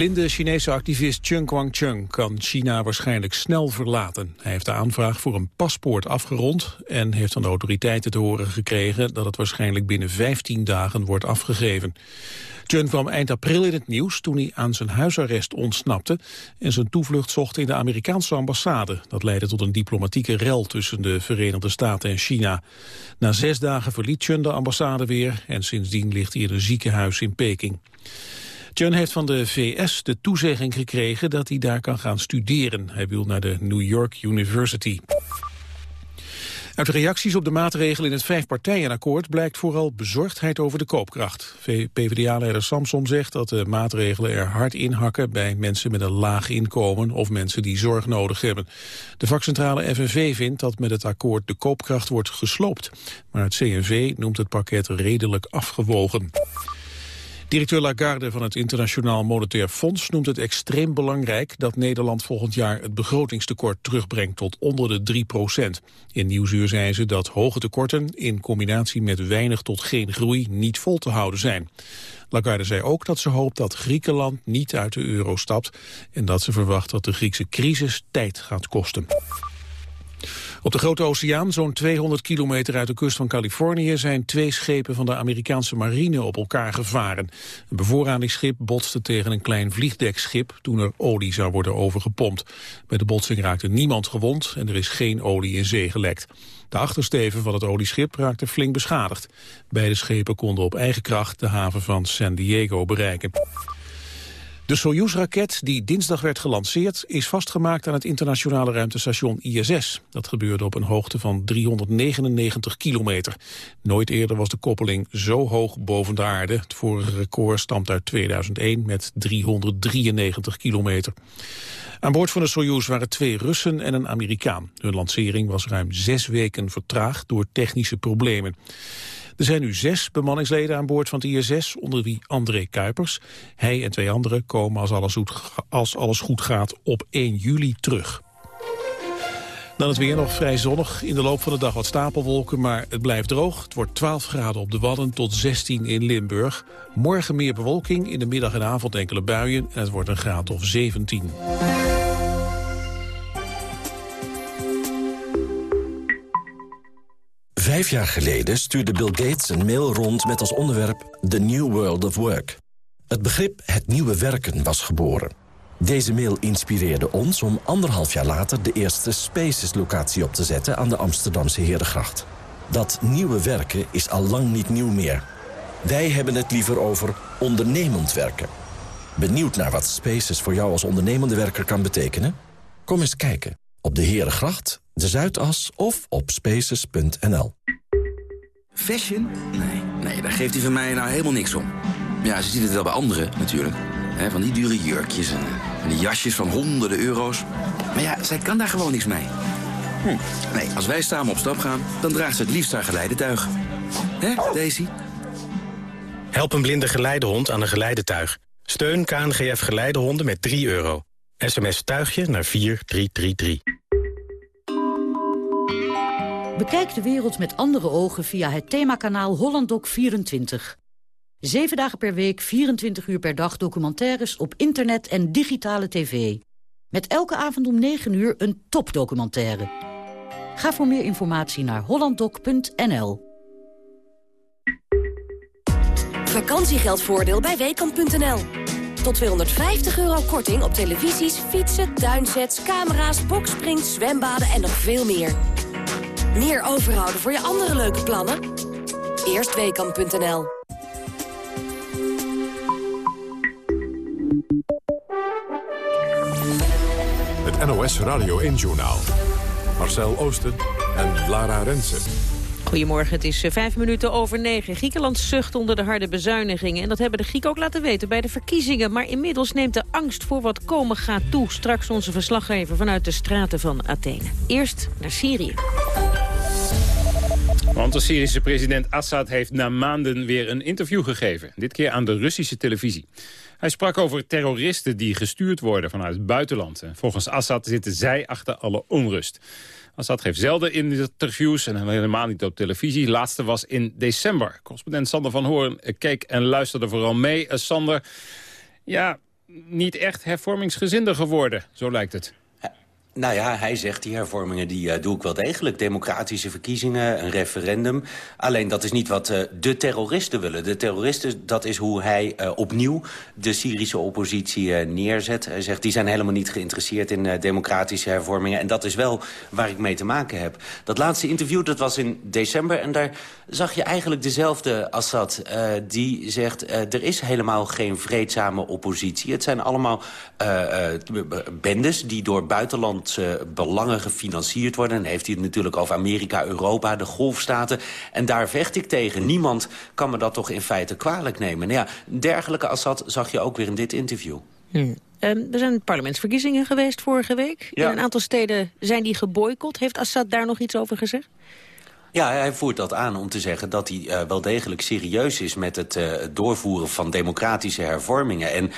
De blinde Chinese activist Cheng Guangcheng kan China waarschijnlijk snel verlaten. Hij heeft de aanvraag voor een paspoort afgerond en heeft van de autoriteiten te horen gekregen dat het waarschijnlijk binnen 15 dagen wordt afgegeven. Chun kwam eind april in het nieuws toen hij aan zijn huisarrest ontsnapte en zijn toevlucht zocht in de Amerikaanse ambassade. Dat leidde tot een diplomatieke rel tussen de Verenigde Staten en China. Na zes dagen verliet Chun de ambassade weer en sindsdien ligt hij in een ziekenhuis in Peking. Chun heeft van de VS de toezegging gekregen dat hij daar kan gaan studeren. Hij wil naar de New York University. Uit de reacties op de maatregelen in het vijfpartijenakkoord blijkt vooral bezorgdheid over de koopkracht. PvdA-leider Samson zegt dat de maatregelen er hard inhakken bij mensen met een laag inkomen of mensen die zorg nodig hebben. De vakcentrale FNV vindt dat met het akkoord de koopkracht wordt gesloopt. Maar het CNV noemt het pakket redelijk afgewogen. Directeur Lagarde van het Internationaal Monetair Fonds noemt het extreem belangrijk dat Nederland volgend jaar het begrotingstekort terugbrengt tot onder de 3 procent. In Nieuwsuur zei ze dat hoge tekorten in combinatie met weinig tot geen groei niet vol te houden zijn. Lagarde zei ook dat ze hoopt dat Griekenland niet uit de euro stapt en dat ze verwacht dat de Griekse crisis tijd gaat kosten. Op de Grote Oceaan, zo'n 200 kilometer uit de kust van Californië... zijn twee schepen van de Amerikaanse marine op elkaar gevaren. Een bevoorradingsschip botste tegen een klein vliegdekschip... toen er olie zou worden overgepompt. Bij de botsing raakte niemand gewond en er is geen olie in zee gelekt. De achtersteven van het olieschip raakte flink beschadigd. Beide schepen konden op eigen kracht de haven van San Diego bereiken. De Soyuz-raket die dinsdag werd gelanceerd is vastgemaakt aan het internationale ruimtestation ISS. Dat gebeurde op een hoogte van 399 kilometer. Nooit eerder was de koppeling zo hoog boven de aarde. Het vorige record stamt uit 2001 met 393 kilometer. Aan boord van de Soyuz waren twee Russen en een Amerikaan. Hun lancering was ruim zes weken vertraagd door technische problemen. Er zijn nu zes bemanningsleden aan boord van het ISS, onder wie André Kuipers. Hij en twee anderen komen als alles, goed, als alles goed gaat op 1 juli terug. Dan het weer nog vrij zonnig. In de loop van de dag wat stapelwolken, maar het blijft droog. Het wordt 12 graden op de Wadden tot 16 in Limburg. Morgen meer bewolking, in de middag en avond enkele buien... en het wordt een graad of 17. Vijf jaar geleden stuurde Bill Gates een mail rond met als onderwerp The New World of Work. Het begrip het nieuwe werken was geboren. Deze mail inspireerde ons om anderhalf jaar later de eerste Spaces-locatie op te zetten aan de Amsterdamse Herengracht. Dat nieuwe werken is al lang niet nieuw meer. Wij hebben het liever over ondernemend werken. Benieuwd naar wat Spaces voor jou als ondernemende werker kan betekenen? Kom eens kijken op de Herengracht, de Zuidas of op spaces.nl. Fashion? Nee, nee, daar geeft hij van mij nou helemaal niks om. Ja, ze ziet het wel bij anderen natuurlijk. van die dure jurkjes en, die jasjes van honderden euro's. Maar ja, zij kan daar gewoon niks mee. Hm. Nee, als wij samen op stap gaan, dan draagt ze het liefst haar geleidetuig. Hè, Daisy? Help een blinde geleidehond aan een geleidetuig. Steun KNGF Geleidehonden met 3 euro. SMS tuigje naar 4333. Bekijk de wereld met andere ogen via het themakanaal HollandDoc24. Zeven dagen per week, 24 uur per dag documentaires op internet en digitale tv. Met elke avond om 9 uur een topdocumentaire. Ga voor meer informatie naar hollanddoc.nl. Vakantiegeldvoordeel bij Weekamp.nl. Tot 250 euro korting op televisies, fietsen, tuinsets, camera's, boksprings, zwembaden en nog veel meer. Meer overhouden voor je andere leuke plannen? Eerstweekam.nl Het NOS Radio 1-journaal. Marcel Oosten en Lara Rensen. Goedemorgen, het is eh, vijf minuten over negen. Griekenland zucht onder de harde bezuinigingen. En dat hebben de Grieken ook laten weten bij de verkiezingen. Maar inmiddels neemt de angst voor wat komen gaat toe. Straks onze verslaggever vanuit de straten van Athene. Eerst naar Syrië. Want de Syrische president Assad heeft na maanden weer een interview gegeven. Dit keer aan de Russische televisie. Hij sprak over terroristen die gestuurd worden vanuit het buitenland. volgens Assad zitten zij achter alle onrust. Assad geeft zelden interviews en helemaal niet op televisie. laatste was in december. Correspondent Sander van Hoorn keek en luisterde vooral mee. Uh, Sander, ja, niet echt hervormingsgezinder geworden, zo lijkt het. Nou ja, hij zegt die hervormingen die uh, doe ik wel degelijk. Democratische verkiezingen, een referendum. Alleen dat is niet wat uh, de terroristen willen. De terroristen, dat is hoe hij uh, opnieuw de Syrische oppositie neerzet. Hij zegt, die zijn helemaal niet geïnteresseerd in democratische hervormingen. En dat is wel waar ik mee te maken heb. Dat laatste interview, dat was in december. En daar zag je eigenlijk dezelfde Assad. die zegt, er is helemaal geen vreedzame oppositie. Het zijn allemaal bendes die door buitenland belangen gefinancierd worden. En heeft hij het natuurlijk over Amerika, Europa, de golfstaten. En daar vecht ik tegen. Niemand kan me dat toch in feite kwalijk nemen. Nou ja, dergelijke Assad zag je ook weer in dit interview. Hmm. er zijn parlementsverkiezingen geweest vorige week. In een aantal steden zijn die geboycott. Heeft Assad daar nog iets over gezegd? Ja, hij voert dat aan om te zeggen dat hij uh, wel degelijk serieus is... met het uh, doorvoeren van democratische hervormingen. En uh,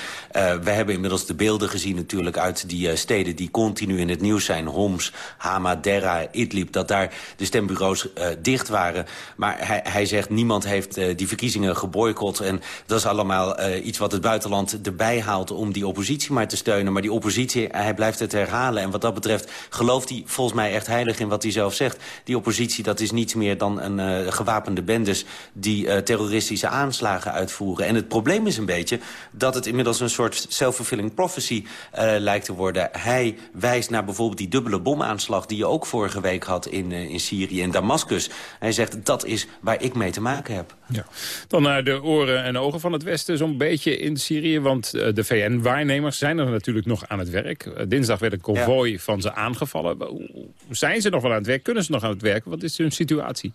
we hebben inmiddels de beelden gezien natuurlijk uit die steden... die continu in het nieuws zijn. Homs, Hama, Derra, Idlib, dat daar de stembureaus dicht waren. Maar hij, hij zegt niemand heeft die verkiezingen geboycott. En dat is allemaal iets wat het buitenland erbij haalt... om die oppositie maar te steunen. Maar die oppositie, hij blijft het herhalen. En wat dat betreft gelooft hij volgens mij echt heilig in wat hij zelf zegt. Die oppositie, dat is niet niets meer dan een uh, gewapende bendes... die uh, terroristische aanslagen uitvoeren. En het probleem is een beetje dat het inmiddels een soort self-fulfilling prophecy uh, lijkt te worden. Hij wijst naar bijvoorbeeld die dubbele bomaanslag... die je ook vorige week had in, in Syrië, in Damascus. Hij zegt, dat is waar ik mee te maken heb. Ja. Dan naar de oren en ogen van het Westen zo'n beetje in Syrië. Want de VN-waarnemers zijn er natuurlijk nog aan het werk. dinsdag werd een konvooi van ze aangevallen. Zijn ze nog wel aan het werk? Kunnen ze nog aan het werk? Wat is hun situatie? Situatie?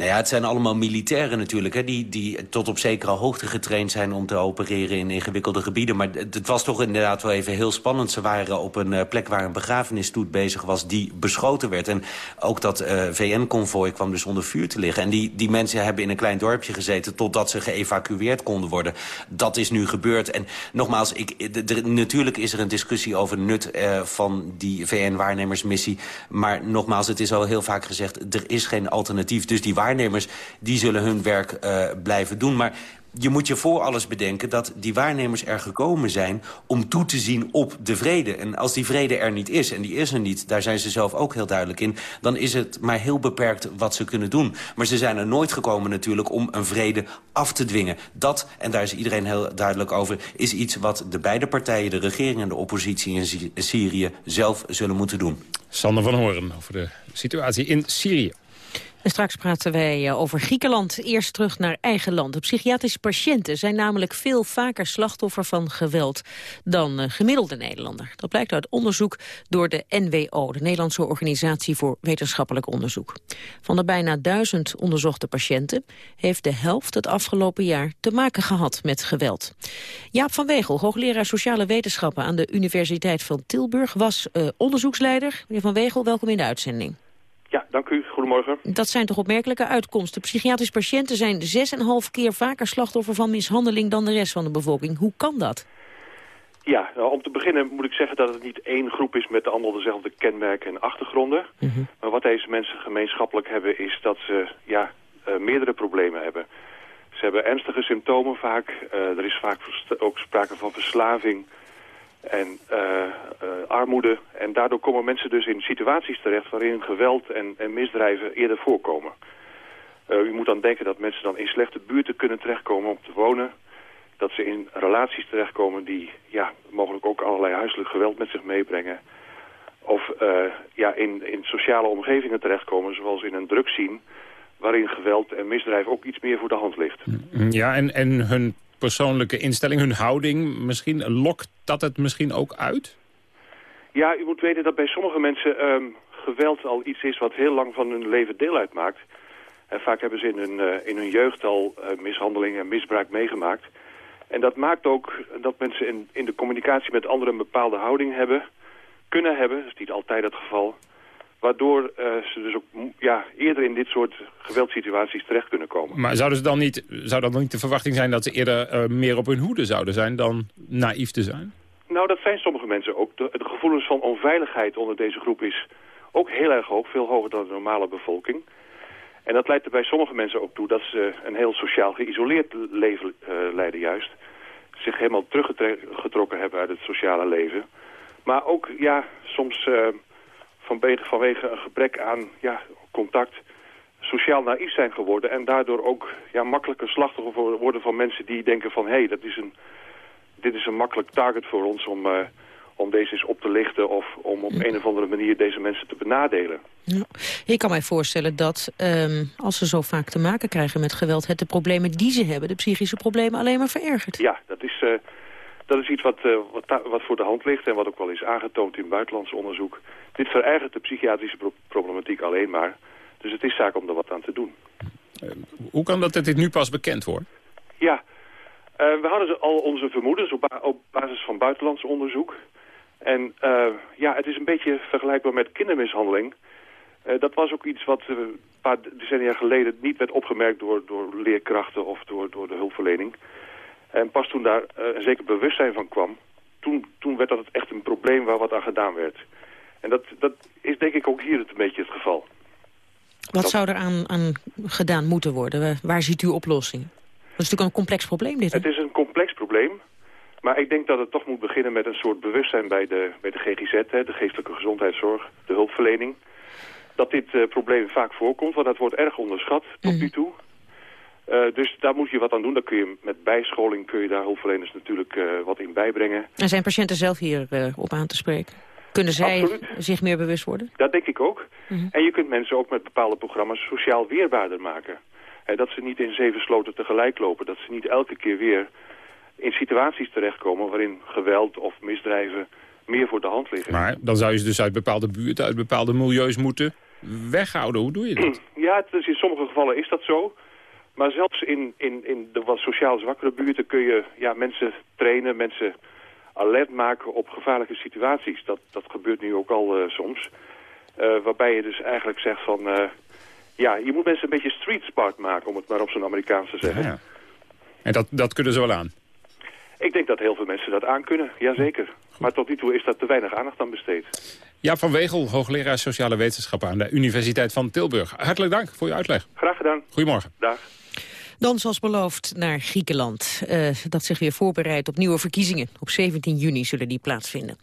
Nou ja, het zijn allemaal militairen natuurlijk... Hè, die, die tot op zekere hoogte getraind zijn om te opereren in ingewikkelde gebieden. Maar het was toch inderdaad wel even heel spannend. Ze waren op een uh, plek waar een begrafenisstoet bezig was die beschoten werd. En ook dat uh, VN-convoy kwam dus onder vuur te liggen. En die, die mensen hebben in een klein dorpje gezeten totdat ze geëvacueerd konden worden. Dat is nu gebeurd. En nogmaals, ik, de, natuurlijk is er een discussie over nut van die VN-waarnemersmissie. Maar nogmaals, het is al heel vaak gezegd, er is geen alternatief. Dus die waarnemers die zullen hun werk uh, blijven doen. Maar je moet je voor alles bedenken dat die waarnemers er gekomen zijn... om toe te zien op de vrede. En als die vrede er niet is, en die is er niet... daar zijn ze zelf ook heel duidelijk in... dan is het maar heel beperkt wat ze kunnen doen. Maar ze zijn er nooit gekomen natuurlijk om een vrede af te dwingen. Dat, en daar is iedereen heel duidelijk over... is iets wat de beide partijen, de regering en de oppositie in Syrië... zelf zullen moeten doen. Sander van Horen over de situatie in Syrië. Straks praten wij eh, over Griekenland. Eerst terug naar eigen land. Psychiatrische patiënten zijn namelijk veel vaker slachtoffer van geweld dan eh, gemiddelde Nederlander. Dat blijkt uit onderzoek door de NWO, de Nederlandse Organisatie voor Wetenschappelijk Onderzoek. Van de bijna duizend onderzochte patiënten heeft de helft het afgelopen jaar te maken gehad met geweld. Jaap van Wegel, hoogleraar sociale wetenschappen aan de Universiteit van Tilburg, was uh, onderzoeksleider. Meneer van Wegel, welkom in de uitzending. Ja, dank u. Goedemorgen. Dat zijn toch opmerkelijke uitkomsten. Psychiatrische patiënten zijn 6,5 keer vaker slachtoffer van mishandeling dan de rest van de bevolking. Hoe kan dat? Ja, nou, om te beginnen moet ik zeggen dat het niet één groep is met allemaal dezelfde kenmerken en achtergronden. Mhm. Maar wat deze mensen gemeenschappelijk hebben is dat ze ja, uh, meerdere problemen hebben. Ze hebben ernstige symptomen vaak. Uh, er is vaak ook sprake van verslaving en uh, uh, armoede. En daardoor komen mensen dus in situaties terecht waarin geweld en, en misdrijven eerder voorkomen. Uh, u moet dan denken dat mensen dan in slechte buurten kunnen terechtkomen om te wonen. Dat ze in relaties terechtkomen die ja, mogelijk ook allerlei huiselijk geweld met zich meebrengen. Of ja, in, in sociale omgevingen terechtkomen, zoals in een drugscene... waarin geweld en misdrijf ook iets meer voor de hand ligt. Ja, en, en hun persoonlijke instelling, hun houding misschien? Lokt dat het misschien ook uit? Ja, u moet weten dat bij sommige mensen um, geweld al iets is wat heel lang van hun leven deel uitmaakt. En vaak hebben ze in hun, uh, in hun jeugd al uh, mishandeling en misbruik meegemaakt. En dat maakt ook dat mensen in, in de communicatie met anderen een bepaalde houding hebben, kunnen hebben, dat is niet altijd het geval, Waardoor uh, ze dus ook ja, eerder in dit soort geweldsituaties terecht kunnen komen. Maar zouden ze dan niet, zou dat dan niet de verwachting zijn dat ze eerder uh, meer op hun hoede zouden zijn dan naïef te zijn? Nou, dat zijn sommige mensen ook. De, de, gevoelens van onveiligheid onder deze groep is ook heel erg hoog. Veel hoger dan de normale bevolking. En dat leidt er bij sommige mensen ook toe dat ze een heel sociaal geïsoleerd leven uh, leiden juist. Zich helemaal teruggetrokken hebben uit het sociale leven. Maar ook, ja, soms vanwege, vanwege een gebrek aan ja, contact sociaal naïef zijn geworden. En daardoor ook ja, makkelijker slachtoffer worden van mensen die denken van... hé, hey, dat is een, dit is een makkelijk target voor ons om, uh, om deze eens op te lichten... of om op een of andere manier deze mensen te benadelen. Ja. Ik kan mij voorstellen dat um, als ze zo vaak te maken krijgen met geweld... het de problemen die ze hebben, de psychische problemen, alleen maar verergert. Ja, dat is... Uh, dat is iets wat, uh, wat, wat, voor de hand ligt en wat ook wel is aangetoond in buitenlands onderzoek. Dit verergert de psychiatrische pro problematiek alleen maar. Dus het is zaak om er wat aan te doen. Uh, hoe kan dat dat dit nu pas bekend wordt? Ja, uh, we hadden al onze vermoedens op, ba op, basis van buitenlands onderzoek. En ja, het is een beetje vergelijkbaar met kindermishandeling. dat was ook iets wat een paar decennia geleden niet werd opgemerkt door, door leerkrachten of door, door de hulpverlening. En pas toen daar een zeker bewustzijn van kwam, toen, toen werd dat echt een probleem waar wat aan gedaan werd. En dat, dat is denk ik ook hier het een beetje het geval. Wat zou er aan, aan gedaan moeten worden? Waar ziet u oplossing? Dat is natuurlijk een complex probleem dit. Hè? Het is een complex probleem. Maar ik denk dat het toch moet beginnen met een soort bewustzijn bij de, bij de GGZ, hè, de geestelijke gezondheidszorg, de hulpverlening. Dat dit uh, probleem vaak voorkomt, want dat wordt erg onderschat tot nu toe. Uh, dus daar moet je wat aan doen. Dan kun je met bijscholing kun je daar hulpverleners natuurlijk uh, wat in bijbrengen. En zijn patiënten zelf hier op aan te spreken? Kunnen zij Absoluut. zich meer bewust worden? Dat denk ik ook. Mm -hmm. En je kunt mensen ook met bepaalde programma's sociaal weerbaarder maken. He, dat ze niet in zeven sloten tegelijk lopen. Dat ze niet elke keer weer in situaties terechtkomen waarin geweld of misdrijven meer voor de hand liggen. Maar dan zou je ze dus uit bepaalde buurten, uit bepaalde milieus moeten weghouden. Hoe doe je dat? Ja, dus in sommige gevallen is dat zo. Maar zelfs in, in, in de wat sociaal zwakkere buurten kun je ja, mensen trainen, mensen alert maken op gevaarlijke situaties. Dat, dat gebeurt nu ook al uh, soms. Uh, waarbij je dus eigenlijk zegt van... Uh, ja, je moet mensen een beetje street smart maken, om het maar op zo'n Amerikaans te zeggen. Ja. En dat, dat kunnen ze wel aan? Ik denk dat heel veel mensen dat aan kunnen, jazeker. Maar tot nu toe is daar te weinig aandacht aan besteed. Ja, van Wegel, hoogleraar sociale wetenschappen aan de Universiteit van Tilburg. Hartelijk dank voor je uitleg. Graag gedaan. Goedemorgen. Dag. Dan zoals beloofd naar Griekenland, uh, dat zich weer voorbereidt op nieuwe verkiezingen. Op 17 juni zullen die plaatsvinden.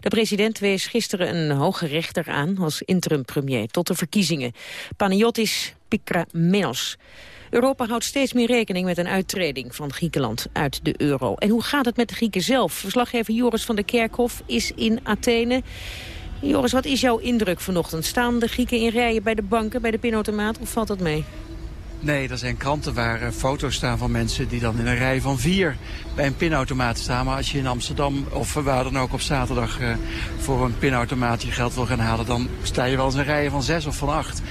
De president wees gisteren een hoge rechter aan als interim-premier tot de verkiezingen. Panagiotis Pikramenos. Europa houdt steeds meer rekening met een uittreding van Griekenland uit de euro. En hoe gaat het met de Grieken zelf? Verslaggever Joris van der Kerkhof is in Athene. Joris, wat is jouw indruk vanochtend? Staan de Grieken in rijen bij de banken, bij de pinautomaat, of valt dat mee? Nee, er zijn kranten waar uh, foto's staan van mensen die dan in een rij van vier bij een pinautomaat staan. Maar als je in Amsterdam of waar dan ook op zaterdag uh, voor een pinautomaat je geld wil gaan halen, dan sta je wel eens in rijen van zes of van acht.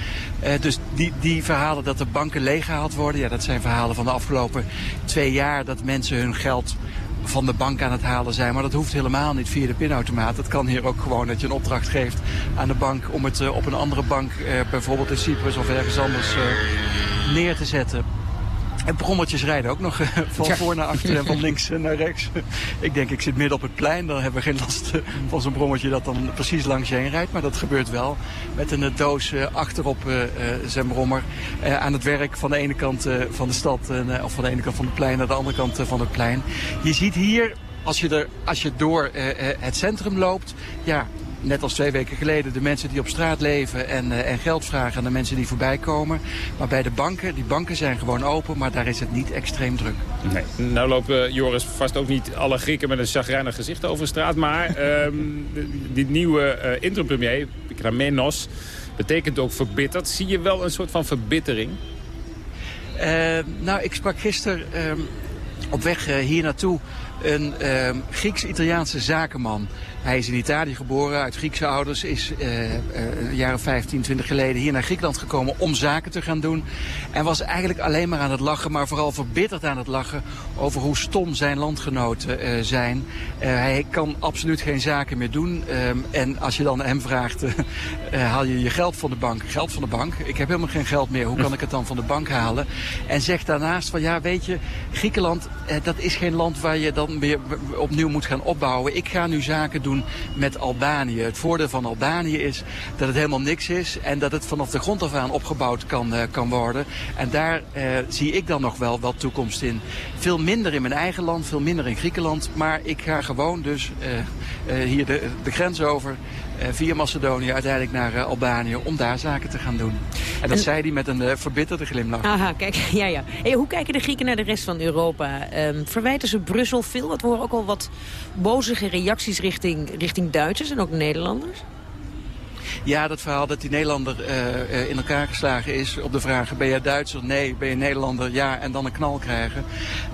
Uh, dus die, die verhalen dat de banken leeggehaald worden, ja, dat zijn verhalen van de afgelopen twee jaar dat mensen hun geld van de bank aan het halen zijn. Maar dat hoeft helemaal niet via de pinautomaat. Het kan hier ook gewoon dat je een opdracht geeft aan de bank om het op een andere bank, bijvoorbeeld in Cyprus of ergens anders, neer te zetten. En brommertjes rijden ook nog van ja. voor naar achter en van links naar rechts. ik denk, ik zit midden op het plein. Dan hebben we geen last van zo'n brommetje dat dan precies langs je heen rijdt. Maar dat gebeurt wel. Met een doos achterop zijn brommer. aan het werk van de ene kant van de stad. of van de ene kant van het plein naar de andere kant van het plein. Je ziet hier, als je, er, als je door het centrum loopt... Ja, net als twee weken geleden, de mensen die op straat leven en, uh, en geld vragen aan de mensen die voorbij komen. Maar bij de banken, die banken zijn gewoon open, maar daar is het niet extreem druk. Nee, nou lopen Joris vast ook niet alle Grieken met een chagrijnig gezicht over straat. Maar um, die nieuwe uh, interim-premier, Pikramenos, betekent ook verbitterd. Zie je wel een soort van verbittering? Uh, nou, ik sprak gisteren op weg hier naartoe een uh, Grieks-Italiaanse zakenman. Hij is in Italië geboren, uit Griekse ouders, is uh, uh, een jaar of 15, 20 geleden hier naar Griekenland gekomen om zaken te gaan doen. En was eigenlijk alleen maar aan het lachen, maar vooral verbitterd aan het lachen over hoe stom zijn landgenoten uh, zijn. hij kan absoluut geen zaken meer doen. Um, en als je dan hem vraagt, haal je je geld van de bank? Geld van de bank? Ik heb helemaal geen geld meer, hoe kan ik het dan van de bank halen? En zegt daarnaast van ja, weet je, Griekenland, dat is geen land waar je dan weer opnieuw moet gaan opbouwen. Ik ga nu zaken doen met Albanië. Het voordeel van Albanië is dat het helemaal niks is en dat het vanaf de grond af aan opgebouwd kan, uh, kan worden. En daar uh, zie ik dan nog wel wat toekomst in. Veel minder in mijn eigen land, veel minder in Griekenland. Maar ik ga gewoon dus uh, hier de, de grens over via Macedonië uiteindelijk naar Albanië om daar zaken te gaan doen. En dat en... zei hij met een verbitterde glimlach. Aha, kijk, ja, ja. Hey, hoe kijken de Grieken naar de rest van Europa? Um, verwijten ze Brussel veel? Want we horen ook al wat bozige reacties richting, richting Duitsers en ook Nederlanders. Ja, dat verhaal dat die Nederlander uh, in elkaar geslagen is op de vraag... ben je Duitser? Nee. Ben je Nederlander? Ja. En dan een knal krijgen.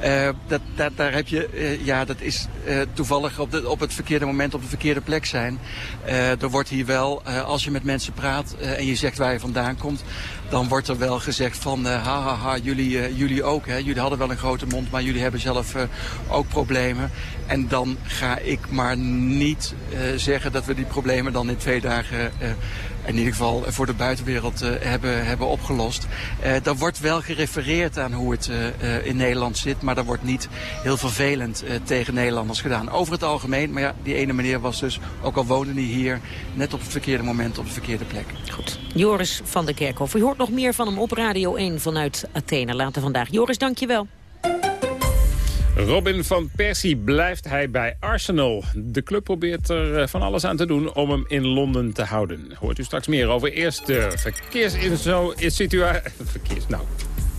Uh, dat, dat, daar heb je, ja, dat is toevallig op, de, op het verkeerde moment op de verkeerde plek zijn. er wordt hier wel, als je met mensen praat en je zegt waar je vandaan komt dan wordt er wel gezegd van, uh, ha, ha, ha jullie, uh, jullie ook. Hè? Jullie hadden wel een grote mond, maar jullie hebben zelf uh, ook problemen. En dan ga ik maar niet zeggen dat we die problemen dan in twee dagen in ieder geval voor de buitenwereld uh, hebben, hebben opgelost. Uh, daar wordt wel gerefereerd aan hoe het in Nederland zit, maar daar wordt niet heel vervelend tegen Nederlanders gedaan. Over het algemeen, maar ja, die ene meneer was dus, ook al woonde hij hier, net op het verkeerde moment op de verkeerde plek. Goed. Joris van der Kerkhof. U hoort nog meer van hem op Radio 1 vanuit Athene later vandaag. Joris, dank je wel. Robin van Persie blijft hij bij Arsenal. De club probeert er eh, van alles aan te doen om hem in Londen te houden. Hoort u straks meer over eerst de verkeersinformatie. Verkeers, nou,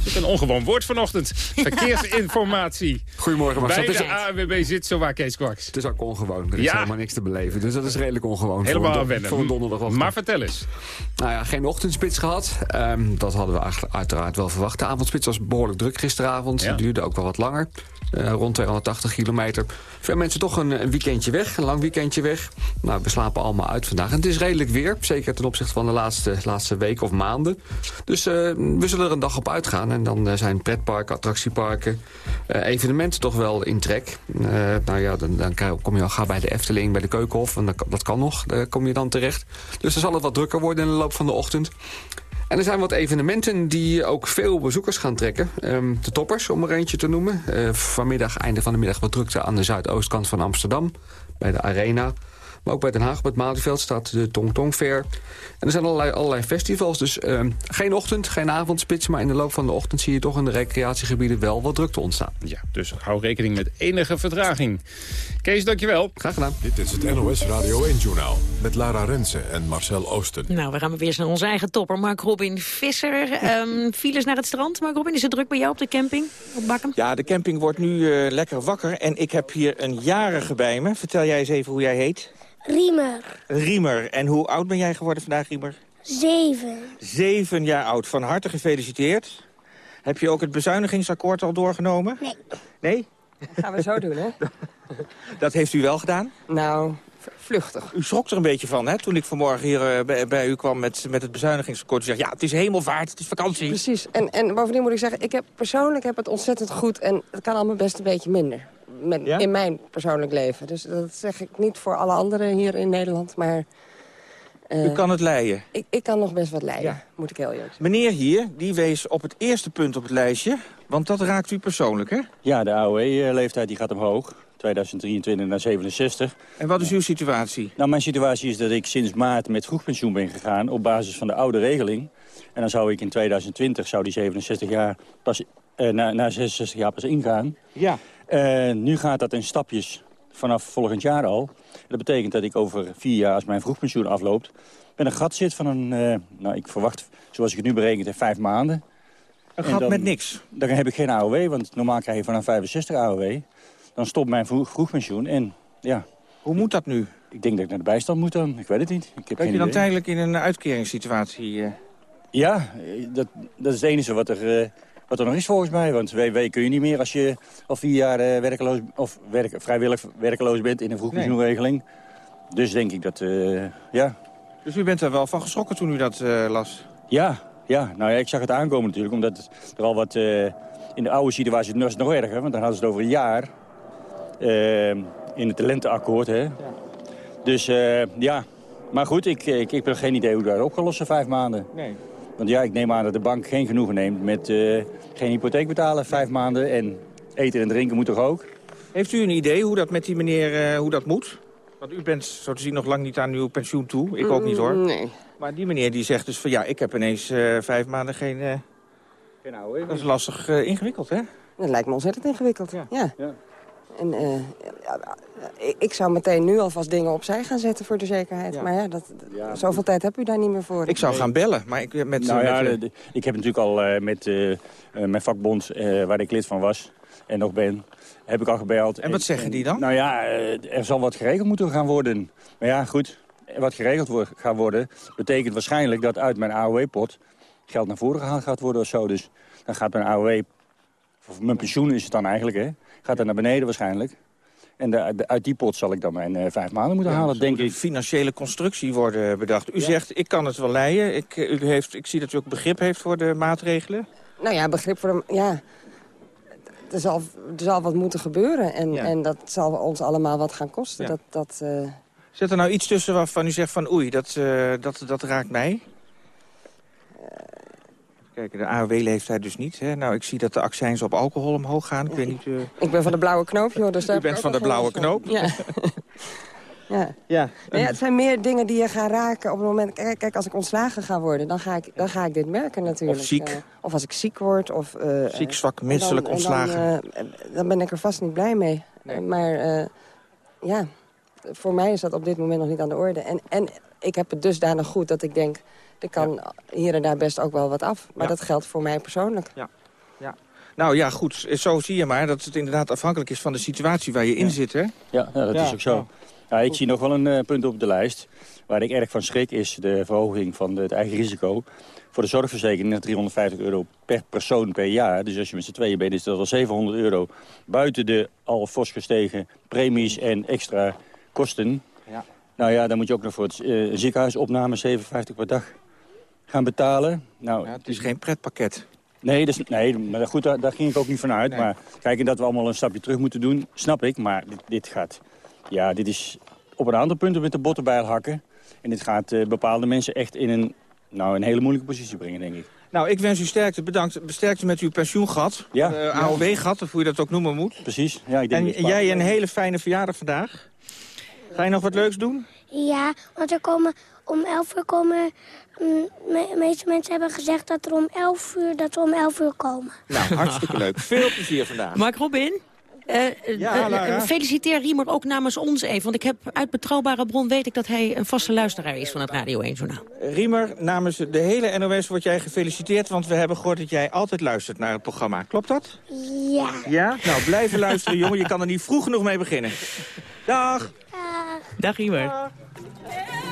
is een ongewoon woord vanochtend. Verkeersinformatie. Goedemorgen, Marcel. Bij de AWB zit zo waar Kees Kwaks. Het is ook ongewoon. Er is helemaal niks te beleven. Dus dat is redelijk ongewoon. Helemaal voor een wennen. Voor een donderdagochtend. Maar vertel eens. Nou ja, geen ochtendspits gehad. Um, dat hadden we uiteraard wel verwacht. De avondspits was behoorlijk druk gisteravond. Ja. duurde ook wel wat langer. Uh, rond 280 kilometer. Veel mensen toch een, weekendje weg, een lang weekendje weg. Nou, we slapen allemaal uit vandaag. En het is redelijk weer, zeker ten opzichte van de laatste, laatste weken of maanden. Dus uh, we zullen er een dag op uitgaan. En dan uh, zijn pretparken, attractieparken, evenementen toch wel in trek. nou ja, dan, dan, kom je al gauw bij de Efteling, bij de Keukenhof. En dat, dat kan nog, daar kom je dan terecht. Dus dan zal het wat drukker worden in de loop van de ochtend. En er zijn wat evenementen die ook veel bezoekers gaan trekken. Um, de toppers, om er eentje te noemen. Uh, vanmiddag, einde van de middag, wat drukte aan de zuidoostkant van Amsterdam. Bij de Arena. Maar ook bij Den Haag op het Malieveld staat de Tong Tong Fair. En er zijn allerlei, allerlei festivals. Dus uh, geen ochtend, geen avondspits. Maar in de loop van de ochtend zie je toch in de recreatiegebieden wel wat drukte ontstaan. Ja, dus hou rekening met enige vertraging. Kees, dankjewel. Graag gedaan. Dit is het NOS Radio 1-journaal met Lara Rensen en Marcel Oosten. Nou, we gaan weer eens naar onze eigen topper, Mark Robin Visser. Um, files naar het strand. Mark Robin, is het druk bij jou op de camping? Op Bakken? Ja, de camping wordt nu uh, lekker wakker. En ik heb hier een jarige bij me. Vertel jij eens even hoe jij heet. Riemer. Riemer. En hoe oud ben jij geworden vandaag, Riemer? Zeven. Zeven jaar oud. Van harte gefeliciteerd. Heb je ook het bezuinigingsakkoord al doorgenomen? Nee. Nee? Dat gaan we zo doen, hè? Dat heeft u wel gedaan? Nou, vluchtig. U schrok er een beetje van, hè? Toen ik vanmorgen hier uh, bij, bij, u kwam met, met het bezuinigingsakkoord. U zegt, ja, het is hemelvaart, het is vakantie. Precies. En, en bovendien moet ik zeggen, ik heb persoonlijk heb het ontzettend goed. En het kan allemaal best een beetje minder met, ja? in mijn persoonlijk leven. Dus dat zeg ik niet voor alle anderen hier in Nederland, maar... Uh, U kan het leiden? Ik, ik kan nog best wat leiden, ja. moet ik heel eerlijk zeggen. Meneer hier, die wees op het eerste punt op het lijstje, want dat raakt u persoonlijk, hè? Ja, de AOW-leeftijd die gaat omhoog. 2023 naar 67. En wat is uw situatie? Nou, mijn situatie is dat ik sinds maart met vroegpensioen ben gegaan... op basis van de oude regeling. En dan zou ik in 2020, zou die 67 jaar pas, uh, na, na 66 jaar pas ingaan. Ja. Uh, nu gaat dat in stapjes vanaf volgend jaar al. Dat betekent dat ik over vier jaar, als mijn vroegpensioen afloopt... met een gat zit van een, uh, nou ik verwacht, zoals ik het nu berekend heb, vijf maanden. Een gat dan, met niks? Dan heb ik geen AOW, want normaal krijg je vanaf 65 AOW. Dan stopt mijn vroeg, vroegpensioen en ja... Hoe moet dat nu? Ik denk dat ik naar de bijstand moet dan, ik weet het niet. Ik heb je dan idee. tijdelijk in een uitkeringssituatie? Uh... Ja, dat, dat is het enige wat er... Uh, wat er nog is volgens mij. Want WW kun je niet meer als je al vier jaar uh, werkeloos, of werk, vrijwillig werkeloos bent in een vroegpensioenregeling. Dus denk ik dat, uh, ja. Dus u bent er wel van geschrokken toen u dat uh, las? Ja, ja, nou ja, ik zag het aankomen natuurlijk. Omdat er al wat, in de oude situatie was het nog erger. Want dan hadden ze het over een jaar. in het talentenakkoord, hè. Ja. Dus ja, maar goed, ik, ik, ik heb geen idee hoe dat opgelost zijn, vijf maanden. Nee. Want ja, ik neem aan dat de bank geen genoegen neemt met uh, geen hypotheek betalen, vijf maanden. En eten en drinken moet toch ook? Heeft u een idee hoe dat met die meneer, uh, hoe dat moet? Want u bent zo te zien nog lang niet aan uw pensioen toe. Ik ook niet hoor. Nee. Maar die meneer die zegt dus van ja, ik heb ineens uh, vijf maanden geen... geen oude. Dat is lastig ingewikkeld, hè? Dat lijkt me ontzettend ingewikkeld, ja. ja. ja. En uh, ja, ik zou meteen nu alvast dingen opzij gaan zetten voor de zekerheid. Ja. Maar ja, dat, ja, zoveel tijd heb u daar niet meer voor. Ik zou gaan bellen. Maar ik, met, nou, met, ja, de, ik heb natuurlijk al uh, met uh, mijn vakbond, waar ik lid van was en nog ben, heb ik al gebeld. En wat zeggen die dan? Nou ja, er zal wat geregeld moeten gaan worden. Maar ja, goed, wat geregeld wordt, gaat worden... betekent waarschijnlijk dat uit mijn AOW-pot geld naar voren gehaald gaat worden of zo. Dus dan gaat mijn AOW... Of mijn pensioen is het dan eigenlijk, hè? Gaat er naar beneden waarschijnlijk. En de, de, uit die pot zal ik dan mijn uh, vijf maanden moeten ja, halen, denk ik. financiële constructie worden bedacht. U ja. zegt, ik kan het wel leiden. Ik, u heeft, ik zie dat u ook begrip heeft voor de maatregelen. Nou ja, begrip voor de... Ja, er zal, er zal wat moeten gebeuren. En, ja. en dat zal ons allemaal wat gaan kosten. Dat, dat, uh... Zit er nou iets tussen waarvan u zegt van oei, dat, uh, dat, dat raakt mij? Kijk, de AOW-leeftijd dus niet. Hè? Nou, ik zie dat de accijns op alcohol omhoog gaan. Ik, weet niet, uh... ik ben van de blauwe knoop, joh. Dus U bent van de blauwe knoop? Ja. ja. Ja, het zijn meer dingen die je gaan raken op het moment... Kijk, kijk, als ik ontslagen ga worden, dan ga ik, dan ga ik dit merken natuurlijk. Of ziek. Uh, of als ik ziek word. Of, uh, ziek, zwak, menselijk dan, ontslagen. Dan, dan, ben ik er vast niet blij mee. Nee. Maar ja, voor mij is dat op dit moment nog niet aan de orde. En, en ik heb het dusdanig goed dat ik denk... Er kan ja. hier en daar best ook wel wat af. Maar ja. dat geldt voor mij persoonlijk. Ja. ja. Nou ja, goed. Zo zie je maar dat het inderdaad afhankelijk is van de situatie waar je in zit. Hè? Ja, dat is ook zo. Ja, ik zie nog wel een uh, punt op de lijst. Waar ik erg van schrik is de verhoging van de, het eigen risico. Voor de zorgverzekering naar 350 euro per persoon per jaar. Dus als je met z'n tweeën bent is dat al 700 euro. Buiten de al fors gestegen premies en extra kosten. Ja. Nou ja, dan moet je ook nog voor het uh, ziekenhuisopname 57 per dag gaan betalen. Nou, ja, het is geen pretpakket. Nee, dus, nee maar goed, daar, daar, ging ik ook niet vanuit. Nee. Maar kijken dat we allemaal een stapje terug moeten doen, snap ik. Maar dit, dit gaat... Ja, dit is op een aantal punten met de bottenbijl hakken. En dit gaat uh, bepaalde mensen echt in een, nou, een hele moeilijke positie brengen, denk ik. Nou, ik wens u sterkte. Bedankt. Sterkte met uw pensioengat. Ja. Uh, AOW-gat, of hoe je dat ook noemen moet. Precies. Ja, ik denk en jij een hele fijne verjaardag vandaag. Ga je nog wat leuks doen? Ja, want er komen om 11 uur komen... De meeste mensen hebben gezegd dat, er om 11 uur, dat we om 11 uur komen. Nou, hartstikke leuk. Veel plezier vandaag. Mark Robin, uh, ja, uh, uh, feliciteer Riemer ook namens ons even. Want ik heb uit betrouwbare bron weet ik dat hij een vaste luisteraar is van het Radio 1 Journaal. Riemer, namens de hele NOS wordt jij gefeliciteerd. Want we hebben gehoord dat jij altijd luistert naar het programma. Klopt dat? Ja. Ja? Nou, blijven luisteren, jongen. Je kan er niet vroeg genoeg mee beginnen. Dag. Dag. Dag, Riemer. Dag.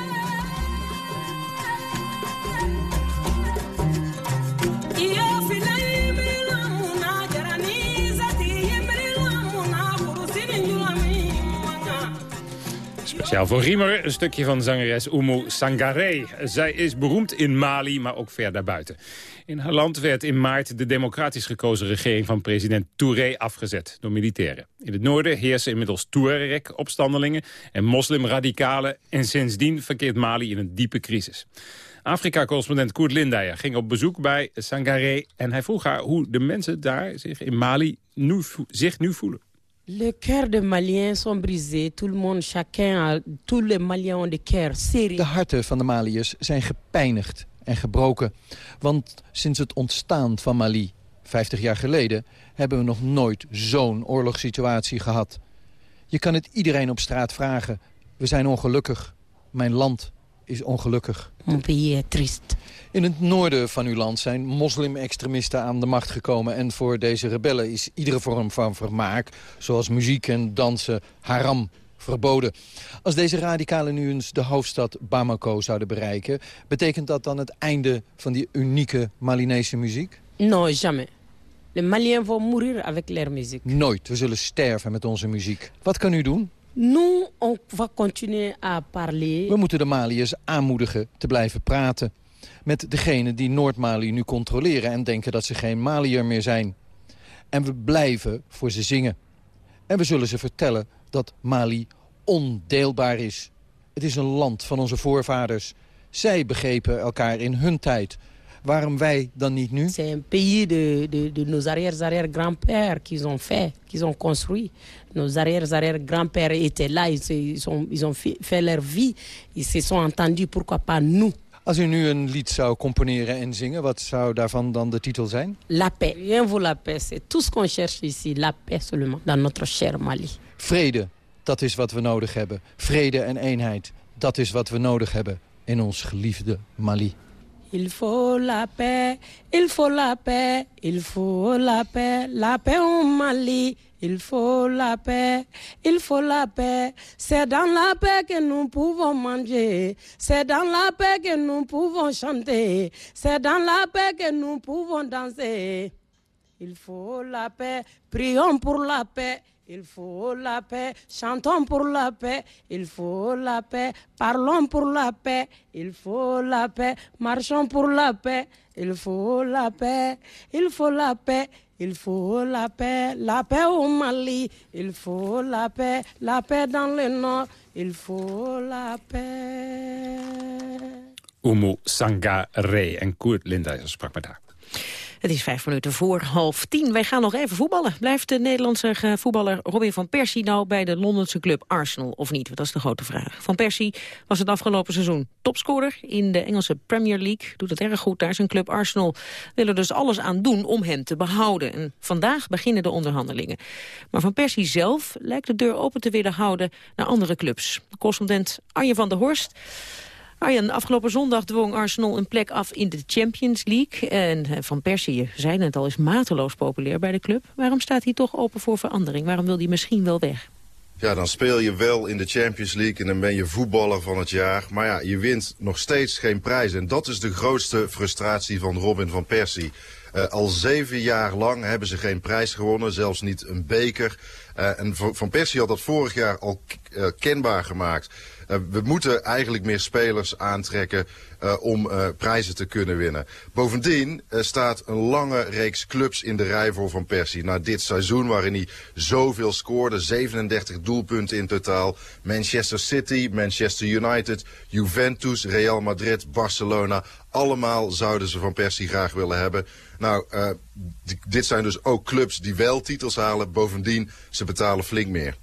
Speciaal voor Riemer, een stukje van zangeres Oumu Sangaré. Zij is beroemd in Mali, maar ook ver daarbuiten. In haar land werd in maart de democratisch gekozen regering van president Touré afgezet door militairen. In het noorden heersen inmiddels Tuareg-opstandelingen en moslimradicalen. En sindsdien verkeert Mali in een diepe crisis. Afrika-correspondent Koert Lindeyer ging op bezoek bij Sangaré... en hij vroeg haar hoe de mensen daar zich in Mali nu, zich nu voelen. Des Maliens sont brisés. Tout le monde, chacun, tous les Maliens ont des cœurs serrés. De harten van de Maliërs zijn gepijnigd en gebroken. Want sinds het ontstaan van Mali, 50 jaar geleden... hebben we nog nooit zo'n oorlogssituatie gehad. Je kan het iedereen op straat vragen. We zijn ongelukkig. Mijn land is ongelukkig. Mon pays est triste. In het noorden van uw land zijn moslim-extremisten aan de macht gekomen... en voor deze rebellen is iedere vorm van vermaak... zoals muziek en dansen, haram, verboden. Als deze radicalen nu eens de hoofdstad Bamako zouden bereiken... betekent dat dan het einde van die unieke Malinese muziek? Non, jamais. Les Maliens vont mourir avec leur musique. Nooit. We zullen sterven met onze muziek. Wat kan u doen? Nous, on va continuer à parler. We moeten de Maliërs aanmoedigen te blijven praten. Met degenen die Noord-Mali nu controleren en denken dat ze geen Maliër meer zijn. En we blijven voor ze zingen. En we zullen ze vertellen dat Mali ondeelbaar is. Het is een land van onze voorvaders. Zij begrepen elkaar in hun tijd. Waarom wij dan niet nu? C'est un pays de, de, de nos arrière-arrière-grands-pères qu'ils ont fait, qu'ils ont construit. Nos arrière-arrière-grands-pères étaient là, ils, ils ont, ils ont fait leur vie. Ils se sont entendus, pourquoi pas nous Als u nu een lied zou componeren en zingen, wat zou daarvan dan de titel zijn? La paix, rien vaut la paix, c'est tout ce qu'on cherche ici, la paix seulement, dans notre cher Mali. Vrede, dat is wat we nodig hebben. Vrede en eenheid, dat is wat we nodig hebben in ons geliefde Mali. Il faut la paix, il faut la paix, il faut la paix, la paix au Mali. Il faut la paix, il faut la paix. C'est dans la paix que nous pouvons manger. C'est dans la paix que nous pouvons chanter. C'est dans la paix que nous pouvons danser. Il faut la paix, prions pour la paix. Il faut la paix, chantons pour la paix. Il faut la paix, parlons pour la paix. Il faut la paix, marchons pour la paix. Il faut la paix, il faut la paix. Il faut la paix, la paix au Mali. Il faut la paix, la paix dans le nord. Il faut la paix. Umu Sangare en Lindeiser sprak me daar. Het is vijf minuten voor half tien. Wij gaan nog even voetballen. Blijft de Nederlandse eh, voetballer Robin van Persie nou bij de Londense club Arsenal of niet? Dat is de grote vraag. Van Persie was het afgelopen seizoen topscorer in de Engelse Premier League. Doet het erg goed daar. Zijn club Arsenal wil er dus alles aan doen om hem te behouden. En vandaag beginnen de onderhandelingen. Maar Van Persie zelf lijkt de deur open te willen houden naar andere clubs. Correspondent Arjen van der Horst. Arjen, afgelopen zondag dwong Arsenal een plek af in de Champions League. En eh, Van Persie, zei het al, is mateloos populair bij de club. Waarom staat hij toch open voor verandering? Waarom wil hij misschien wel weg? Ja, dan speel je wel in de Champions League en dan ben je voetballer van het jaar. Maar ja, je wint nog steeds geen prijs. En dat is de grootste frustratie van Robin van Persie. Uh, al zeven jaar lang hebben ze geen prijs gewonnen, zelfs niet een beker. Uh, en Van Persie had dat vorig jaar al kenbaar gemaakt. Uh, we moeten eigenlijk meer spelers aantrekken uh, om uh, prijzen te kunnen winnen. Bovendien staat een lange reeks clubs in de rij voor Van Persie. Na dit seizoen waarin hij zoveel scoorde, 37 doelpunten in totaal. Manchester City, Manchester United, Juventus, Real Madrid, Barcelona. Allemaal zouden ze Van Persie graag willen hebben. Nou, dit zijn dus ook clubs die wel titels halen. Bovendien, ze betalen flink meer.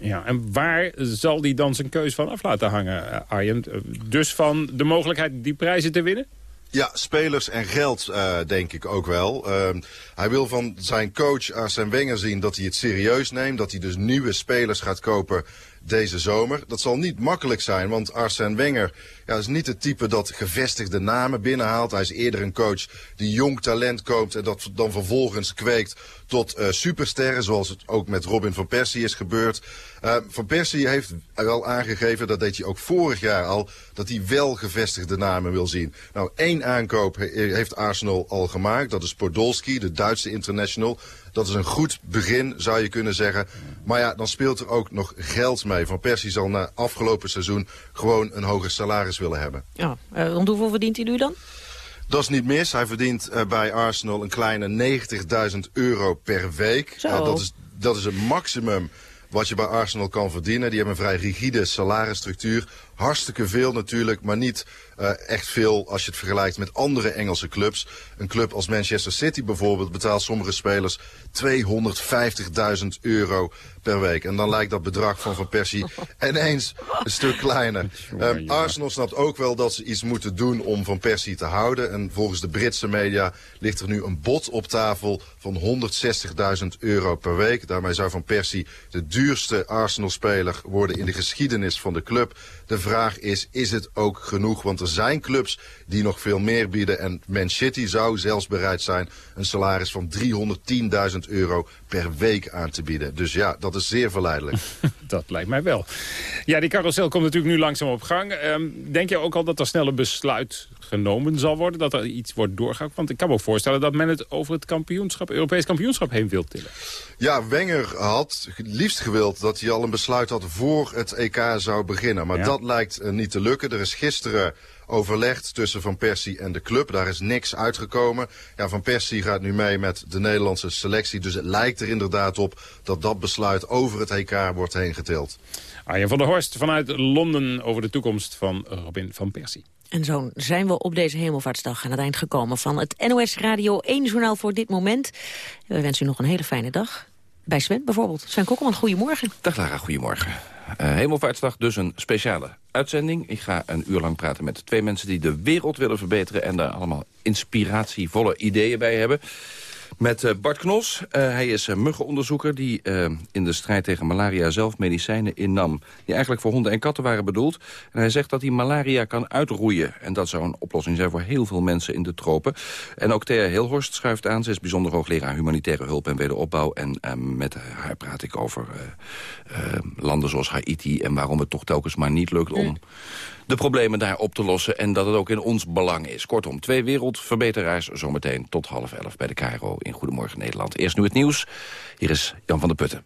Ja, en waar zal hij dan zijn keus van af laten hangen, Arjen? Dus van de mogelijkheid die prijzen te winnen? Ja, spelers en geld uh, denk ik ook wel. Uh, hij wil van zijn coach Arsène Wenger zien dat hij het serieus neemt. Dat hij dus nieuwe spelers gaat kopen deze zomer. Dat zal niet makkelijk zijn, want Arsène Wenger ja, is niet het type dat gevestigde namen binnenhaalt. Hij is eerder een coach die jong talent koopt en dat dan vervolgens kweekt tot uh, supersterren, zoals het ook met Robin van Persie is gebeurd. Uh, van Persie heeft wel aangegeven, dat deed hij ook vorig jaar al, dat hij wel gevestigde namen wil zien. Nou, één aankoop heeft Arsenal al gemaakt, dat is Podolski, de Duitse international. Dat is een goed begin, zou je kunnen zeggen. Maar ja, dan speelt er ook nog geld mee. Van Persie zal na afgelopen seizoen gewoon een hoger salaris willen hebben. Ja, want hoeveel verdient hij nu dan? Dat is niet mis. Hij verdient uh, bij Arsenal een kleine 90.000 euro per week. Uh, dat, is, dat is het maximum wat je bij Arsenal kan verdienen. Die hebben een vrij rigide salarisstructuur. Hartstikke veel natuurlijk, maar niet uh, echt veel als je het vergelijkt met andere Engelse clubs. Een club als Manchester City bijvoorbeeld betaalt sommige spelers 250.000 euro per week. En dan lijkt dat bedrag van Van Persie ineens een stuk kleiner. Um, Arsenal snapt ook wel dat ze iets moeten doen om Van Persie te houden. En volgens de Britse media ligt er nu een bod op tafel van 160.000 euro per week. Daarmee zou Van Persie de duurste Arsenal-speler worden in de geschiedenis van de club. De vraag is, is het ook genoeg? Want er zijn clubs die nog veel meer bieden. En Man City zou zelfs bereid zijn een salaris van 310.000 euro per week aan te bieden. Dus ja, dat is zeer verleidelijk. dat lijkt mij wel. Ja, die carousel komt natuurlijk nu langzaam op gang. Um, denk je ook al dat er snel een besluit genomen zal worden? Dat er iets wordt doorgehaald? Want ik kan me ook voorstellen dat men het over het kampioenschap, Europees kampioenschap heen wil tillen. Ja, Wenger had liefst gewild dat hij al een besluit had voor het EK zou beginnen. Maar dat lijkt eh, niet te lukken. Er is gisteren overlegd tussen Van Persie en de club. Daar is niks uitgekomen. Ja, Van Persie gaat nu mee met de Nederlandse selectie. Dus het lijkt er inderdaad op dat dat besluit over het EK wordt heen getild. Arjen van der Horst vanuit Londen over de toekomst van Robin van Persie. En zo zijn we op deze hemelvaartsdag aan het eind gekomen van het NOS Radio 1-journaal voor dit moment. We wensen u nog een hele fijne dag. Bij Sven bijvoorbeeld. Sven Kokkelman, goedemorgen. Dag Lara, goedemorgen. Uh, Hemelvaartsdag dus een speciale uitzending. Ik ga een uur lang praten met twee mensen die de wereld willen verbeteren... en daar allemaal inspiratievolle ideeën bij hebben. Met uh, Bart Knos. Uh, hij is uh, muggenonderzoeker die in de strijd tegen malaria zelf medicijnen innam... die eigenlijk voor honden en katten waren bedoeld. En hij zegt dat hij malaria kan uitroeien. En dat zou een oplossing zijn voor heel veel mensen in de tropen. En ook Thea Hilhorst schuift aan. Ze is bijzonder hoogleraar humanitaire hulp en wederopbouw. En met haar praat ik over landen zoals Haiti... en waarom het toch telkens maar niet lukt om de problemen daar op te lossen... en dat het ook in ons belang is. Kortom, twee wereldverbeteraars zometeen tot half elf bij de KRO in Goedemorgen Nederland. Eerst nu het nieuws. Hier is Jan van der Putten.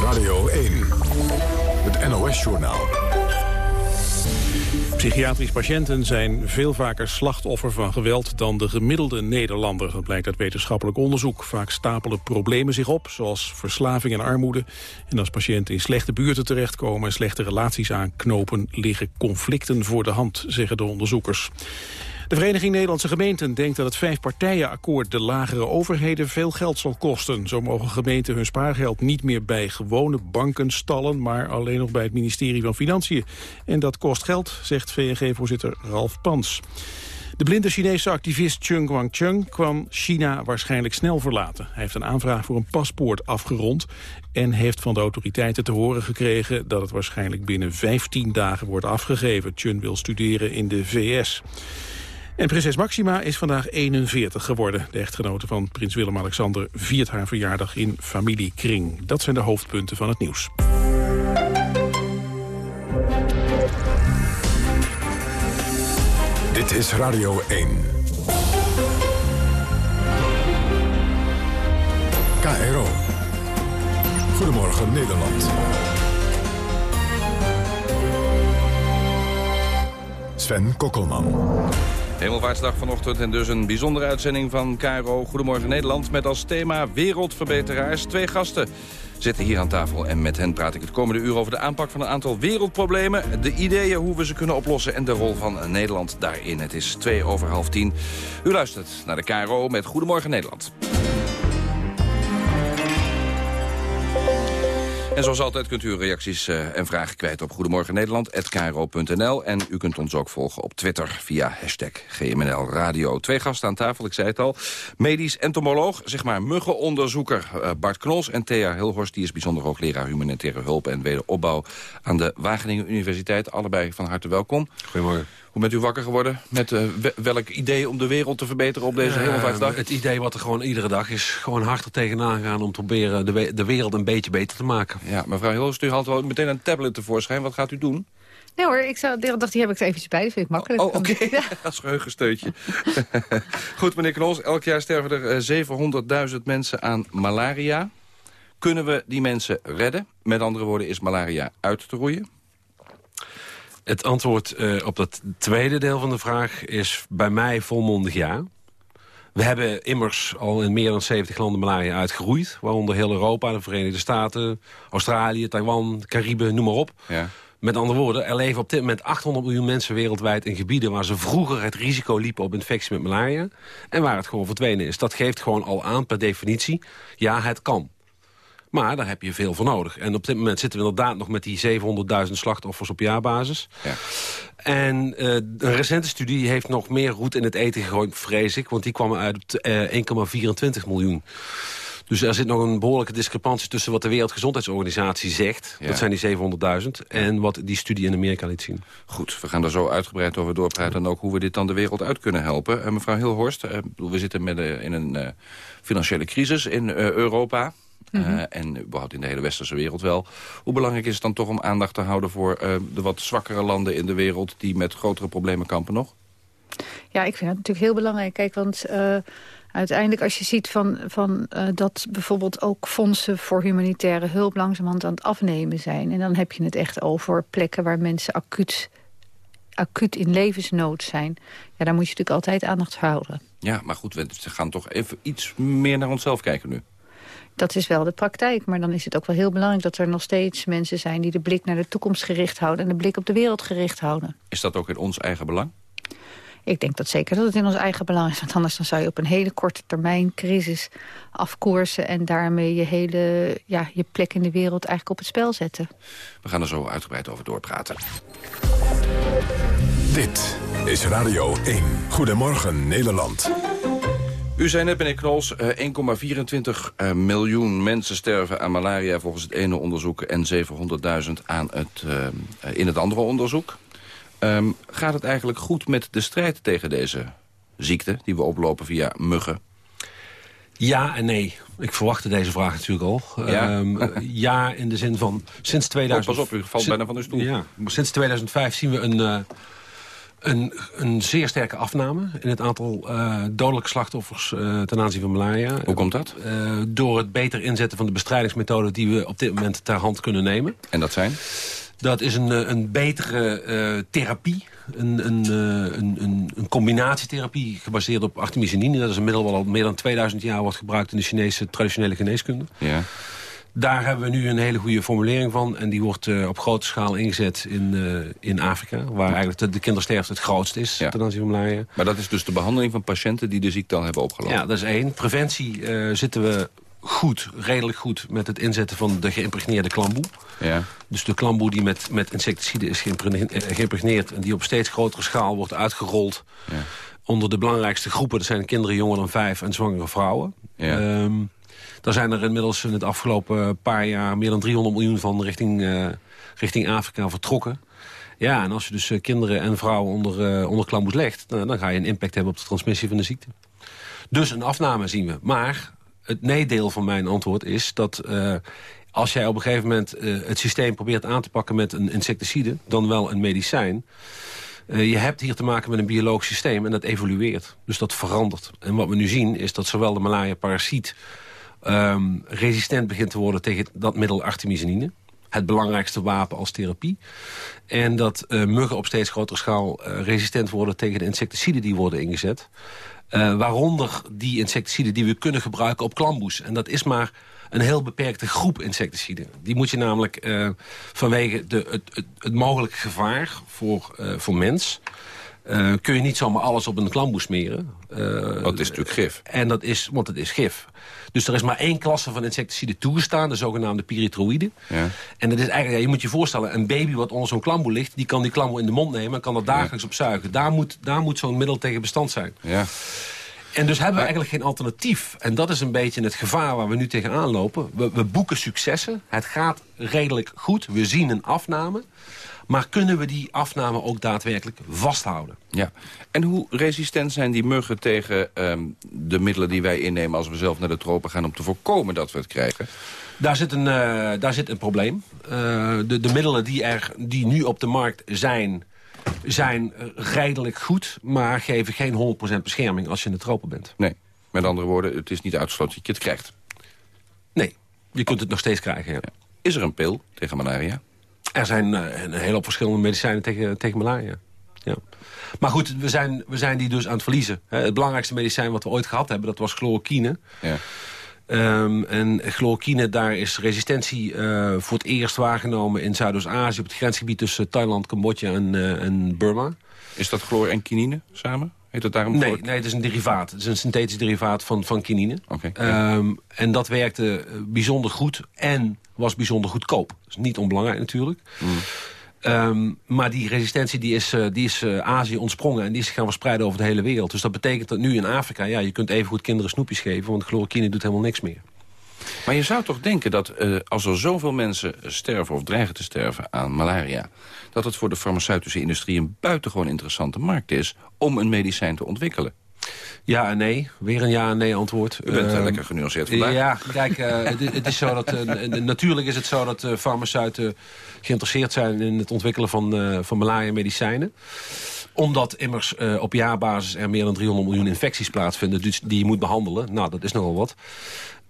Radio 1, het NOS-journaal. Psychiatrisch patiënten zijn veel vaker slachtoffer van geweld dan de gemiddelde Nederlander. Dat blijkt uit wetenschappelijk onderzoek. Vaak stapelen problemen zich op, zoals verslaving en armoede. En als patiënten in slechte buurten terechtkomen en slechte relaties aanknopen... liggen conflicten voor de hand, zeggen de onderzoekers. De Vereniging Nederlandse Gemeenten denkt dat het vijfpartijenakkoord de lagere overheden veel geld zal kosten. Zo mogen gemeenten hun spaargeld niet meer bij gewone banken stallen, maar alleen nog bij het ministerie van Financiën. En dat kost geld, zegt VNG-voorzitter Ralf Pans. De blinde Chinese activist Chung Guangcheng kwam China waarschijnlijk snel verlaten. Hij heeft een aanvraag voor een paspoort afgerond... en heeft van de autoriteiten te horen gekregen... dat het waarschijnlijk binnen 15 dagen wordt afgegeven. Chun wil studeren in de VS. En prinses Maxima is vandaag 41 geworden. De echtgenote van prins Willem-Alexander viert haar verjaardag in familiekring. Dat zijn de hoofdpunten van het nieuws. Dit is Radio 1. KRO. Goedemorgen Nederland. Sven Kokkelman. Hemelvaartsdag vanochtend en dus een bijzondere uitzending van KRO Goedemorgen Nederland... met als thema Wereldverbeteraars. Twee gasten zitten hier aan tafel en met hen praat ik het komende uur... over de aanpak van een aantal wereldproblemen... de ideeën hoe we ze kunnen oplossen en de rol van Nederland daarin. Het is twee over half tien. U luistert naar de KRO met Goedemorgen Nederland. En zoals altijd kunt u reacties uh, en vragen kwijt op Goedemorgen Nederland@kro.nl en u kunt ons ook volgen op Twitter via hashtag GMNL Radio. Twee gasten aan tafel, ik zei het al. Medisch entomoloog, zeg maar muggenonderzoeker uh, Bart Knols... en Thea Hilhorst, die is bijzonder hoogleraar humanitaire hulp... en wederopbouw aan de Wageningen Universiteit. Allebei van harte welkom. Goedemorgen. Hoe bent u wakker geworden? Met uh, welk idee om de wereld te verbeteren op deze uh, Hemelvaartsdag? Het idee wat er gewoon iedere dag is. Gewoon harder tegenaan gaan om te proberen de, we de wereld een beetje beter te maken. Ja, mevrouw Hilst, u haalt wel meteen een tablet tevoorschijn. Wat gaat u doen? Nee hoor, ik zou, dacht, die heb ik er eventjes bij. Dat vind ik makkelijk. Oh, oké. Okay. Ja. Als geheugensteutje. Goed, meneer Knols. Elk jaar sterven er 700.000 mensen aan malaria. Kunnen we die mensen redden? Met andere woorden, is malaria uit te roeien? Het antwoord uh, op dat tweede deel van de vraag is bij mij volmondig ja. We hebben immers al in meer dan 70 landen malaria uitgeroeid. Waaronder heel Europa, de Verenigde Staten, Australië, Taiwan, Cariben, noem maar op. Ja. Met andere woorden, er leven op dit moment 800 miljoen mensen wereldwijd... in gebieden waar ze vroeger het risico liepen op infectie met malaria... en waar het gewoon verdwenen is. Dat geeft gewoon al aan per definitie, ja, het kan. Maar daar heb je veel voor nodig. En op dit moment zitten we inderdaad nog met die 700.000 slachtoffers op jaarbasis. Ja. En uh, een recente studie heeft nog meer roet in het eten gegooid, vrees ik. Want die kwam uit uh, 1,24 miljoen. Dus er zit nog een behoorlijke discrepantie tussen wat de Wereldgezondheidsorganisatie zegt. Ja. Dat zijn die 700.000. En wat die studie in Amerika liet zien. Goed, we gaan daar zo uitgebreid over doorpraten. En ook hoe we dit dan de wereld uit kunnen helpen. Uh, mevrouw Hilhorst, we zitten met, in een financiële crisis in Europa. Mm -hmm. en überhaupt in de hele westerse wereld wel. Hoe belangrijk is het dan toch om aandacht te houden voor uh, de wat zwakkere landen in de wereld... die met grotere problemen kampen nog? Ja, ik vind het natuurlijk heel belangrijk. Kijk, want uh, uiteindelijk als je ziet van, van, uh, dat bijvoorbeeld ook fondsen voor humanitaire hulp langzamerhand aan het afnemen zijn. En dan heb je het echt over plekken waar mensen acuut, acuut in levensnood zijn. Ja, daar moet je natuurlijk altijd aandacht voor houden. Ja, maar goed, we gaan toch even iets meer naar onszelf kijken nu. Dat is wel de praktijk, maar dan is het ook wel heel belangrijk... dat er nog steeds mensen zijn die de blik naar de toekomst gericht houden... en de blik op de wereld gericht houden. Is dat ook in ons eigen belang? Ik denk dat zeker dat het in ons eigen belang is. Want anders dan zou je op een hele korte termijn crisis afkoersen... en daarmee je hele ja, je plek in de wereld eigenlijk op het spel zetten. We gaan er zo uitgebreid over doorpraten. Dit is Radio 1. Goedemorgen Nederland. U zei net, meneer Knols, 1,24 uh, miljoen mensen sterven aan malaria volgens het ene onderzoek... en 700.000 aan het, uh, in het andere onderzoek. Um, gaat het eigenlijk goed met de strijd tegen deze ziekte... die we oplopen via muggen? Ja en nee. Ik verwachtte deze vraag natuurlijk al. Ja, um, ja in de zin van sinds 2000... Oh, pas op, u valt bijna van uw stoel. Ja, sinds 2005 zien we een... Uh, een, een, zeer sterke afname in het aantal uh, dodelijke slachtoffers uh, ten aanzien van malaria. Hoe komt dat? Uh, door het beter inzetten van de bestrijdingsmethoden die we op dit moment ter hand kunnen nemen. En dat zijn? Dat is een, een betere therapie. Een, een, een, een, een combinatietherapie gebaseerd op artemisinine. Dat is een middel wat al meer dan 2000 jaar wordt gebruikt in de Chinese traditionele geneeskunde. Ja. Daar hebben we nu een hele goede formulering van. En die wordt uh, op grote schaal ingezet in, uh, in Afrika. Waar eigenlijk de, de kindersterfte het grootst is ja. ten aanzien van malaria. Maar dat is dus de behandeling van patiënten die de ziekte al hebben opgelopen? Ja, dat is één. Preventie uh, zitten we goed, redelijk goed met het inzetten van de geïmpregneerde klamboe. Ja. Dus de klamboe die met, met insecticide is geïmpregneerd... en die op steeds grotere schaal wordt uitgerold... Ja. onder de belangrijkste groepen. Dat zijn kinderen jonger dan vijf en zwangere vrouwen. Ja. Um, daar zijn er inmiddels in het afgelopen paar jaar... meer dan 300 miljoen van richting, uh, richting Afrika vertrokken. Ja, en als je dus uh, kinderen en vrouwen onder, uh, onder klamboes legt... Dan, ga je een impact hebben op de transmissie van de ziekte. Dus een afname zien we. Maar het nee-deel van mijn antwoord is dat... als jij op een gegeven moment het systeem probeert aan te pakken met een insecticide... dan wel een medicijn... Je hebt hier te maken met een biologisch systeem en dat evolueert. Dus dat verandert. En wat we nu zien is dat zowel de malaria-parasiet... Um, resistent begint te worden tegen dat middel artemisinine. Het belangrijkste wapen als therapie. En dat uh, muggen op steeds grotere schaal uh, resistent worden tegen de insecticiden die worden ingezet. Uh, waaronder die insecticiden die we kunnen gebruiken op klamboes. En dat is maar een heel beperkte groep insecticiden. Die moet je namelijk vanwege de, het, het, het mogelijke gevaar voor, voor mens... Uh, kun je niet zomaar alles op een klamboe smeren. het is natuurlijk gif. En dat is, want het is gif. Dus er is maar één klasse van insecticiden toegestaan, de zogenaamde pyrethroïden. Ja. En dat is eigenlijk, ja, je moet je voorstellen, een baby wat onder zo'n klamboe ligt... die kan die klamboe in de mond nemen en kan er dagelijks ja. op zuigen. Daar moet, daar moet zo'n middel tegen bestand zijn. Ja. En dus hebben we eigenlijk geen alternatief. En dat is een beetje het gevaar waar we nu tegenaan lopen. We, we boeken successen. Het gaat redelijk goed. We zien een afname. Maar kunnen we die afname ook daadwerkelijk vasthouden? Ja. En hoe resistent zijn die muggen tegen um, de middelen die wij innemen... als we zelf naar de tropen gaan om te voorkomen dat we het krijgen? Daar zit een, uh, daar zit een probleem. Uh, de, de middelen die, er, die nu op de markt zijn zijn redelijk goed, maar geven geen 100% bescherming als je in de tropen bent. Nee, met andere woorden, het is niet uitgesloten dat je het krijgt. Nee, je kunt het nog steeds krijgen, ja. Is er een pil tegen malaria? Er zijn uh, een hele hoop verschillende medicijnen tegen, tegen malaria. Ja. Maar goed, we zijn, we zijn die dus aan het verliezen. Het belangrijkste medicijn wat we ooit gehad hebben, dat was chloroquine. Ja. Um, en chloroquine, daar is resistentie uh, voor het eerst waargenomen in Zuidoost-Azië... op het grensgebied tussen Thailand, Cambodja en, uh, en Burma. Is dat chloor en kinine samen? Heet het daarom nee, nee, het is een derivaat. Het is een synthetisch derivaat van, van kinine. Okay, um, ja. En dat werkte bijzonder goed en was bijzonder goedkoop. Dat is niet onbelangrijk natuurlijk. Mm. Um, maar die resistentie die is, uh, die is uh, Azië ontsprongen en die is gaan verspreiden over de hele wereld. Dus dat betekent dat nu in Afrika, ja, je kunt even goed kinderen snoepjes geven, want chloroquine doet helemaal niks meer. Maar je zou toch denken dat uh, als er zoveel mensen sterven of dreigen te sterven aan malaria... dat het voor de farmaceutische industrie een buitengewoon interessante markt is om een medicijn te ontwikkelen. Ja en nee. Weer een ja en nee antwoord. U bent uh, lekker genuanceerd vandaag. Ja, kijk, eh, het, het is zo dat, eh, natuurlijk is het zo dat farmaceuten geïnteresseerd zijn in het ontwikkelen van, van malaria-medicijnen omdat immers uh, op jaarbasis er meer dan 300 miljoen infecties plaatsvinden... Dus die je moet behandelen. Nou, dat is nogal wat.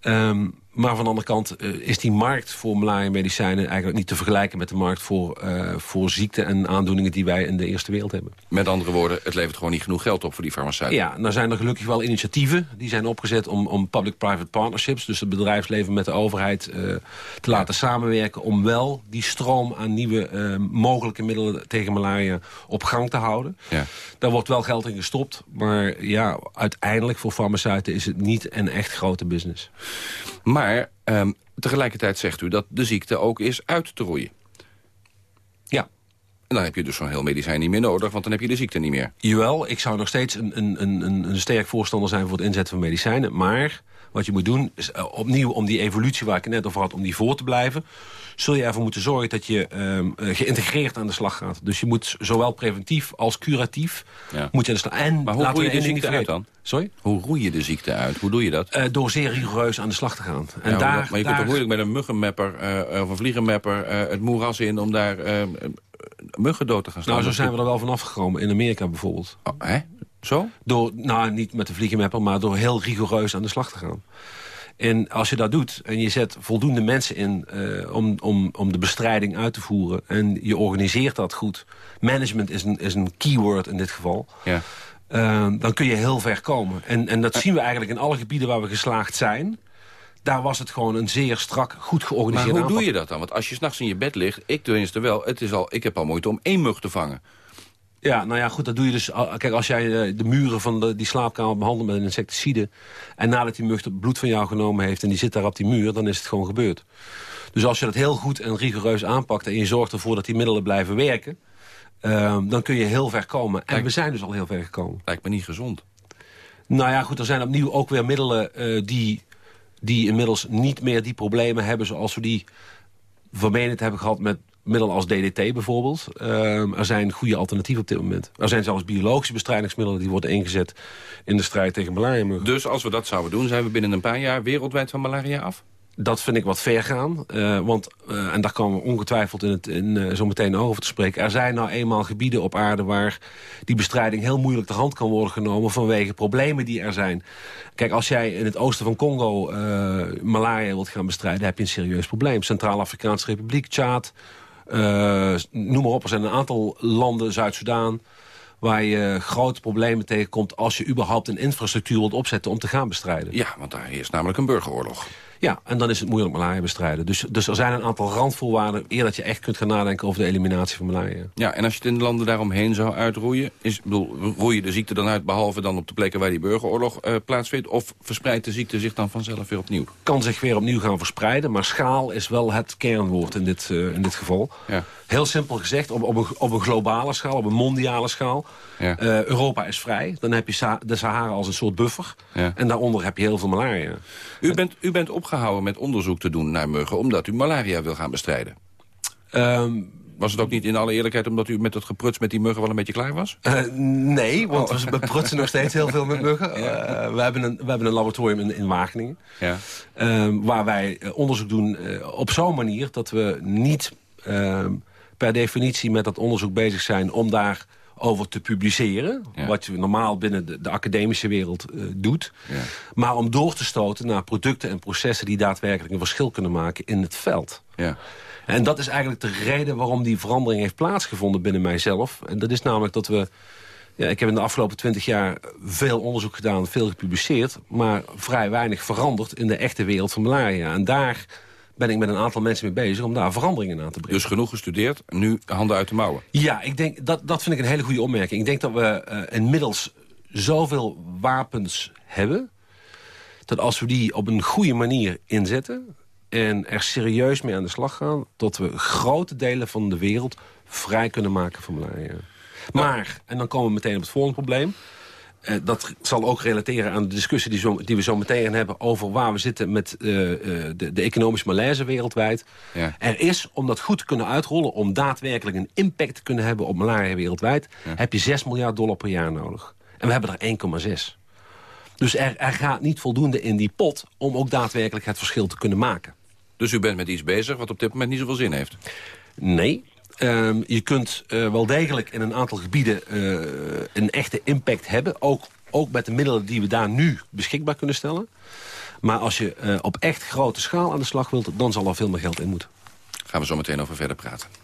Um, maar van de andere kant uh, is die markt voor malaria-medicijnen... eigenlijk niet te vergelijken met de markt voor, uh, voor ziekten en aandoeningen... die wij in de Eerste Wereld hebben. Met andere woorden, het levert gewoon niet genoeg geld op voor die farmaceuten. Ja, nou zijn er gelukkig wel initiatieven. Die zijn opgezet om, om public-private partnerships... dus het bedrijfsleven met de overheid uh, te laten samenwerken... om wel die stroom aan nieuwe mogelijke middelen tegen malaria op gang te houden. Ja. Daar wordt wel geld in gestopt. Maar ja, uiteindelijk voor farmaceuten is het niet een echt grote business. Maar um, tegelijkertijd zegt u dat de ziekte ook is uit te roeien. Ja. En dan heb je dus zo'n heel medicijn niet meer nodig, want dan heb je de ziekte niet meer. Jawel, ik zou nog steeds een, een, een, een sterk voorstander zijn voor het inzetten van medicijnen. Maar wat je moet doen, is uh, opnieuw om die evolutie waar ik het net over had, om die voor te blijven zul je ervoor moeten zorgen dat je um, uh, geïntegreerd aan de slag gaat. Dus je moet zowel preventief als curatief ja. moet je aan de slag. En maar hoe roei je de ziekte uit dan? Sorry? Hoe roei je de ziekte uit? Hoe doe je dat? Uh, door zeer rigoureus aan de slag te gaan. En ja, daar, maar, je daar... kunt toch moeilijk met een muggenmapper uh, of een vliegenmapper het moeras in om daar muggen dood te gaan staan. Nou, zo zijn we er wel vanaf gekomen. In Amerika bijvoorbeeld. Oh, hè? Zo? Door, nou, niet met de vliegenmapper, maar door heel rigoureus aan de slag te gaan. En als je dat doet en je zet voldoende mensen in uh, om, om, om de bestrijding uit te voeren... en je organiseert dat goed. Management is een, is een keyword in dit geval. Ja. Uh, dan kun je heel ver komen. En, en dat zien we eigenlijk in alle gebieden waar we geslaagd zijn. Daar was het gewoon een zeer strak, goed georganiseerd Maar hoe aanpak. doe je dat dan? Want als je s'nachts in je bed ligt, ik tenminste wel... Het is al, ik heb al moeite om één mug te vangen. Ja, nou ja, goed, dat doe je dus... Kijk, als jij de muren van de, die slaapkamer behandelt met een insecticide... en nadat die mug het bloed van jou genomen heeft... en die zit daar op die muur, dan is het gewoon gebeurd. Dus als je dat heel goed en rigoureus aanpakt... en je zorgt ervoor dat die middelen blijven werken... Uh, dan kun je heel ver komen. En Lijkt, we zijn dus al heel ver gekomen. Lijkt me niet gezond. Nou ja, goed, er zijn opnieuw ook weer middelen... Uh, die, die inmiddels niet meer die problemen hebben... zoals we die vermenend hebben gehad met middelen als DDT bijvoorbeeld. Uh, er zijn goede alternatieven op dit moment. Er zijn zelfs biologische bestrijdingsmiddelen die worden ingezet in de strijd tegen malaria. Dus als we dat zouden doen, zijn we binnen een paar jaar wereldwijd van malaria af? Dat vind ik wat ver gaan. Uh, want, uh, en daar komen we ongetwijfeld in het, in, uh, zo meteen over te spreken. Er zijn nou eenmaal gebieden op aarde waar die bestrijding heel moeilijk ter hand kan worden genomen vanwege problemen die er zijn. Kijk, als jij in het oosten van Congo malaria wilt gaan bestrijden, heb je een serieus probleem. Centraal-Afrikaanse Republiek, Tjaad, noem maar op. Er zijn een aantal landen, Zuid-Soedan waar je grote problemen tegenkomt... als je überhaupt een infrastructuur wilt opzetten om te gaan bestrijden. Ja, want daar is namelijk een burgeroorlog. Ja, en dan is het moeilijk malaria bestrijden. Dus, dus er zijn een aantal randvoorwaarden... eer dat je echt kunt gaan nadenken over de eliminatie van malaria. Ja, en als je het in de landen daaromheen zou uitroeien... Is, bedoel, roei je de ziekte dan uit, behalve dan op de plekken waar die burgeroorlog uh, plaatsvindt... of verspreidt de ziekte zich dan vanzelf weer opnieuw? Kan zich weer opnieuw gaan verspreiden, maar schaal is wel het kernwoord in dit, uh, in dit geval. Ja. Heel simpel gezegd, op, op, een, op een globale schaal, op een mondiale schaal. Ja. Uh, Europa is vrij, dan heb je Sa de Sahara als een soort buffer. Ja. En daaronder heb je heel veel malaria. U bent, u bent opgehouden met onderzoek te doen naar muggen... omdat u malaria wil gaan bestrijden. Um, was het ook niet in alle eerlijkheid omdat u met het gepruts met die muggen wel een beetje klaar was? Uh, nee, want oh. we prutsen nog steeds heel veel met muggen. Ja. Uh, we, hebben een, we hebben een laboratorium in, in Wageningen. Ja. Uh, waar wij onderzoek doen op zo'n manier dat we niet ehm, per definitie met dat onderzoek bezig zijn... om daar over te publiceren. Ja. Wat je normaal binnen de, de academische wereld uh, doet. Ja. Maar om door te stoten naar producten en processen... die daadwerkelijk een verschil kunnen maken in het veld. Ja. En dat is eigenlijk de reden waarom die verandering heeft plaatsgevonden binnen mijzelf. En dat is namelijk dat we... Ja, ik heb in de afgelopen twintig jaar veel onderzoek gedaan, veel gepubliceerd... maar vrij weinig veranderd in de echte wereld van malaria. En daar ben ik met een aantal mensen mee bezig om daar veranderingen aan te brengen. Dus genoeg gestudeerd, nu handen uit de mouwen? Ja, ik denk, dat, dat vind ik een hele goede opmerking. Ik denk dat we uh, inmiddels zoveel wapens hebben... dat als we die op een goede manier inzetten... en er serieus mee aan de slag gaan... dat we grote delen van de wereld vrij kunnen maken van malaria. Maar, en dan komen we meteen op het volgende probleem... Uh, dat zal ook relateren aan de discussie die, zo, die we zo meteen hebben... over waar we zitten met uh, uh, de, de, economische malaise wereldwijd. Ja. Er is, om dat goed te kunnen uitrollen... om daadwerkelijk een impact te kunnen hebben op malaria wereldwijd... Ja. heb je 6 miljard dollar per jaar nodig. En we hebben er 1,6. Dus er, er gaat niet voldoende in die pot om ook daadwerkelijk het verschil te kunnen maken. Dus u bent met iets bezig wat op dit moment niet zoveel zin heeft? Nee. Ehm, je kunt uh, wel degelijk in een aantal gebieden uh, een echte impact hebben. Ook, ook met de middelen die we daar nu beschikbaar kunnen stellen. Maar als je uh, op echt grote schaal aan de slag wilt... dan zal er veel meer geld in moeten. Gaan we zo meteen over verder praten.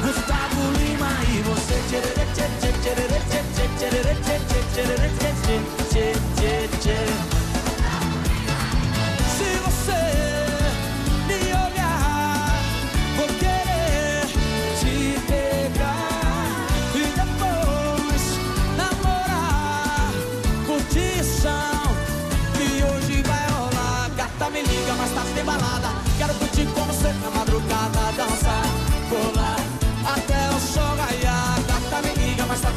Gustavo Lima e você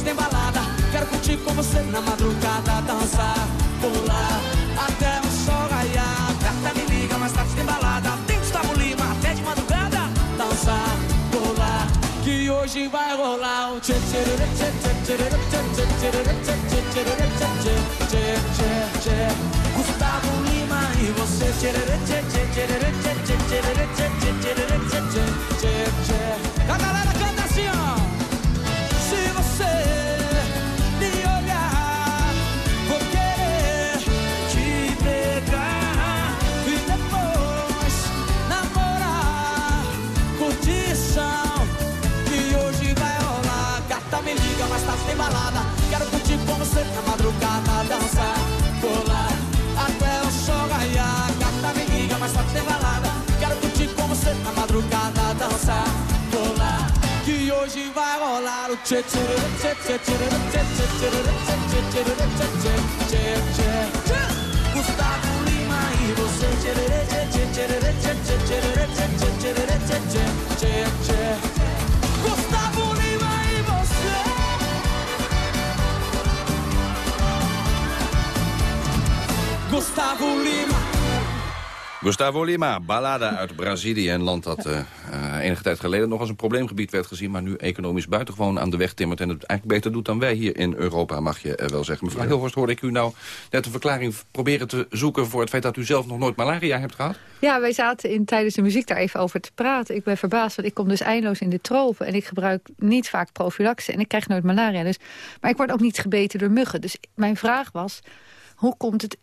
tarde tem balada. Quero curtir com você na madrugada, dançar, pular até o sol raiar. Gata me liga, mais tarde tem balada. Tem Gustavo Lima até de madrugada, dançar, pular. Que hoje vai rolar o Gustavo Lima e você Gustavo Lima. Gustavo Lima Gustavo Lima, ballade uit Brazilië, een land dat uh, enige tijd geleden nog als een probleemgebied werd gezien... maar nu economisch buitengewoon aan de weg timmert... en het eigenlijk beter doet dan wij hier in Europa, mag je uh, wel zeggen. Mevrouw Hilhorst, hoorde ik u nou net een verklaring proberen te zoeken... voor het feit dat u zelf nog nooit malaria hebt gehad? Ja, wij zaten in, tijdens de muziek daar even over te praten. Ik ben verbaasd, want ik kom dus eindeloos in de tropen... en ik gebruik niet vaak prophylaxe en ik krijg nooit malaria. Dus, maar ik word ook niet gebeten door muggen. Dus mijn vraag was, hoe komt het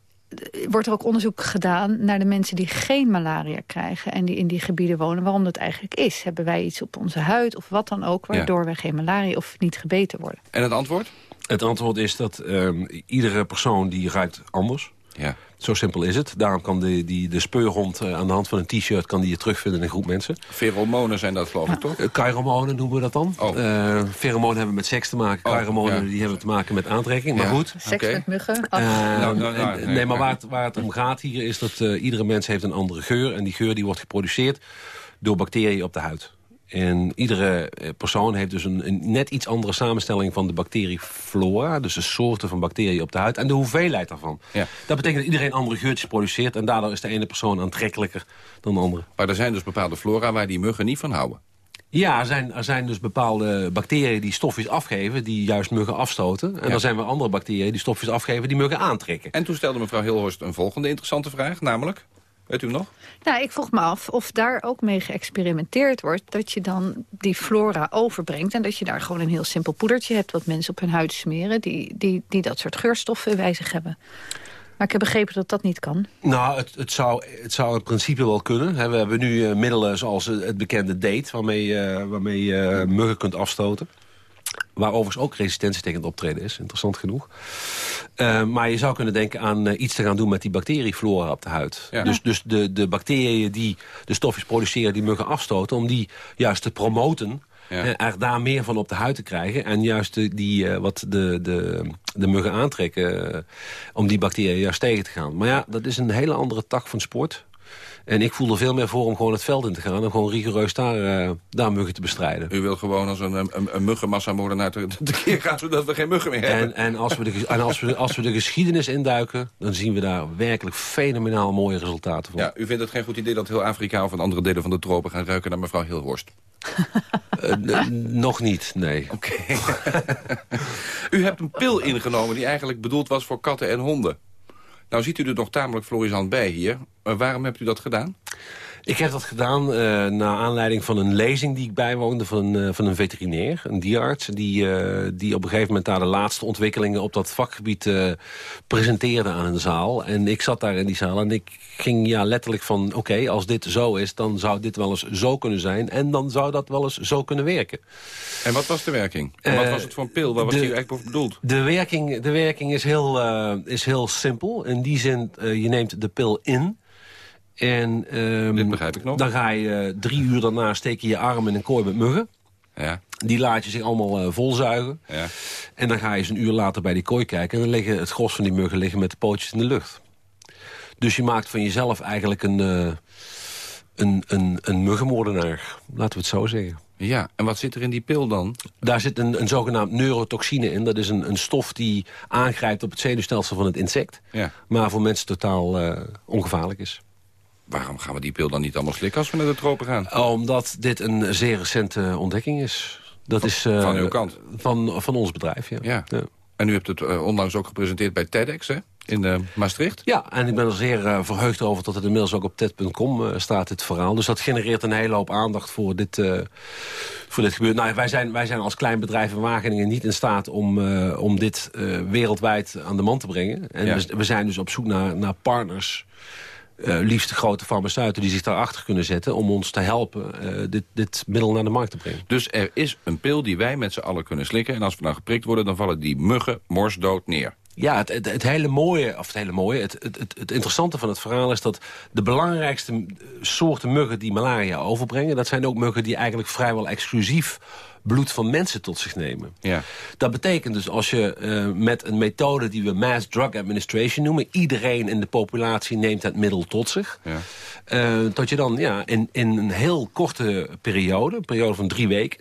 wordt er ook onderzoek gedaan naar de mensen die geen malaria krijgen... en die in die gebieden wonen, waarom dat eigenlijk is. Hebben wij iets op onze huid of wat dan ook... waardoor ja. we geen malaria of niet gebeten worden? En het antwoord? Het antwoord is dat um, iedere persoon die ruikt anders. Ja. Zo simpel is het. Daarom kan de, die, de speurhond uh, aan de hand van een t-shirt... kan die je terugvinden in een groep mensen. Pheromonen zijn dat geloof ik toch? Uh, Kairomonen noemen we dat dan. Oh. Uh, pheromonen hebben met seks te maken. Oh, Kairomonen ja. die hebben te maken met aantrekking. Maar goed. Seks met muggen? Uh, Nou, nou, nou, nee, nee, maar maar- waar het, waar het om gaat hier is dat uh, iedere mens heeft een andere geur. En die geur die wordt geproduceerd door bacteriën op de huid. En iedere eh, persoon heeft dus een, een net iets andere samenstelling van de bacterieflora. Dus de soorten van bacteriën op de huid en de hoeveelheid daarvan. Ja. Dat betekent dat iedereen andere geurtjes produceert. En daardoor is de ene persoon aantrekkelijker dan de andere. Maar er zijn dus bepaalde flora waar die muggen niet van houden. Ja, er zijn, er zijn dus bepaalde bacteriën die stofjes afgeven... die juist muggen afstoten. En Ja. dan zijn er andere bacteriën die stofjes afgeven... die muggen aantrekken. En toen stelde mevrouw Hilhorst een volgende interessante vraag, namelijk... Weet u hem nog? Nou, ik vroeg me af of daar ook mee geëxperimenteerd wordt... dat je dan die flora overbrengt... en dat je daar gewoon een heel simpel poedertje hebt... wat mensen op hun huid smeren... die, die, die dat soort geurstoffen bij zich hebben. Maar ik heb begrepen dat dat niet kan. Nou, het, het, zou, het zou in principe wel kunnen. We hebben nu eh, middelen zoals eh, het bekende date... waarmee, je waarmee je eh, muggen kunt afstoten. Waar overigens ook resistentie tegen het optreden is. Interessant genoeg. Eh, maar je zou kunnen denken aan eh, iets te gaan doen met die bacterieflora op de huid. Ja. Dus, dus de, de bacteriën die de stofjes produceren die muggen afstoten... om die juist te promoten... Ja. En er daar meer van op de huid te krijgen. En juist de, die, eh, wat de, de, de muggen aantrekken... eh, om die bacteriën juist tegen te gaan. Maar ja, dat is een hele andere tak van sport. En ik voel er veel meer voor om gewoon het veld in te gaan... en gewoon rigoureus daar, eh, daar muggen te bestrijden. U wil gewoon als een, een, een muggenmassamoordenaar te, te keer gaan... zodat we geen muggen meer hebben. En, en, als, we de, en als, we, als we de geschiedenis induiken... dan zien we daar werkelijk fenomenaal mooie resultaten van. Ja, u vindt het geen goed idee dat heel Afrika of andere delen van de tropen gaan ruiken naar mevrouw Hilhorst? N- nog niet, nee. Oké. u hebt een pil ingenomen die eigenlijk bedoeld was voor katten en honden. Nou ziet u er nog tamelijk florisant bij hier. Maar waarom hebt u dat gedaan? Ik heb dat gedaan eh naar aanleiding van een lezing die ik bijwoonde van een, eh, van een veterinair, een dierarts, die, eh, die op een gegeven moment daar de laatste ontwikkelingen op dat vakgebied eh, presenteerde aan een zaal. En ik zat daar in die zaal en ik ging ja letterlijk van, oké, als dit zo is, dan zou dit wel eens zo kunnen zijn en dan zou dat wel eens zo kunnen werken. En wat was de werking? En wat Eh, was het voor een pil? Waar was de- die eigenlijk bedoeld? De werking, de werking is, heel, eh, is heel simpel. In die zin, eh, je neemt de pil in. En, ehm, Dit begrijp ik nog. Dan ga je eh, drie uur daarna steek je je arm in een kooi met muggen. Ja. Die laat je zich allemaal eh, volzuigen. Ja. En dan ga je eens een uur later bij die kooi kijken... en dan liggen het gros van die muggen liggen met de pootjes in de lucht. Dus je maakt van jezelf eigenlijk een, eh, een, een, een muggenmoordenaar. Laten we het zo zeggen. Ja, en wat zit er in die pil dan? Daar zit een, een zogenaamd neurotoxine in. Dat is een, een stof die aangrijpt op het zenuwstelsel van het insect. Ja. Maar voor mensen totaal ongevaarlijk is. Waarom gaan we die pil dan niet allemaal slikken als we naar de tropen gaan? Omdat dit een zeer recente ontdekking is. Dat is eh, van uw kant? Van, van ons bedrijf, ja. Ja. En u hebt het eh, onlangs ook gepresenteerd bij TEDx, hè? In eh, Maastricht? Ja, en ik ben er zeer eh, verheugd over dat het inmiddels ook op TED.com eh, staat, dit verhaal. Dus dat genereert een hele hoop aandacht voor dit, eh, voor dit gebeuren. Nou, wij, zijn, wij zijn als klein bedrijf in Wageningen niet in staat om, eh, om dit eh, wereldwijd aan de man te brengen. En Ja. we, we zijn dus op zoek naar, naar partners... eh, liefst grote farmaceuten die zich daarachter kunnen zetten... om ons te helpen eh, dit, dit middel naar de markt te brengen. Dus er is een pil die wij met z'n allen kunnen slikken. En als we nou geprikt worden, dan vallen die muggen morsdood neer. Ja, het, het, het hele mooie, of het hele mooie, het, het, het, het interessante van het verhaal is dat de belangrijkste eh, soorten muggen die malaria overbrengen, dat zijn ook muggen die eigenlijk vrijwel exclusief bloed van mensen tot zich nemen. Ja. Dat betekent dus als je eh, met een methode die we mass drug administration noemen, iedereen in de populatie neemt het middel tot zich, Ja. eh, dat je dan ja, in, in een heel korte periode, een periode van drie weken,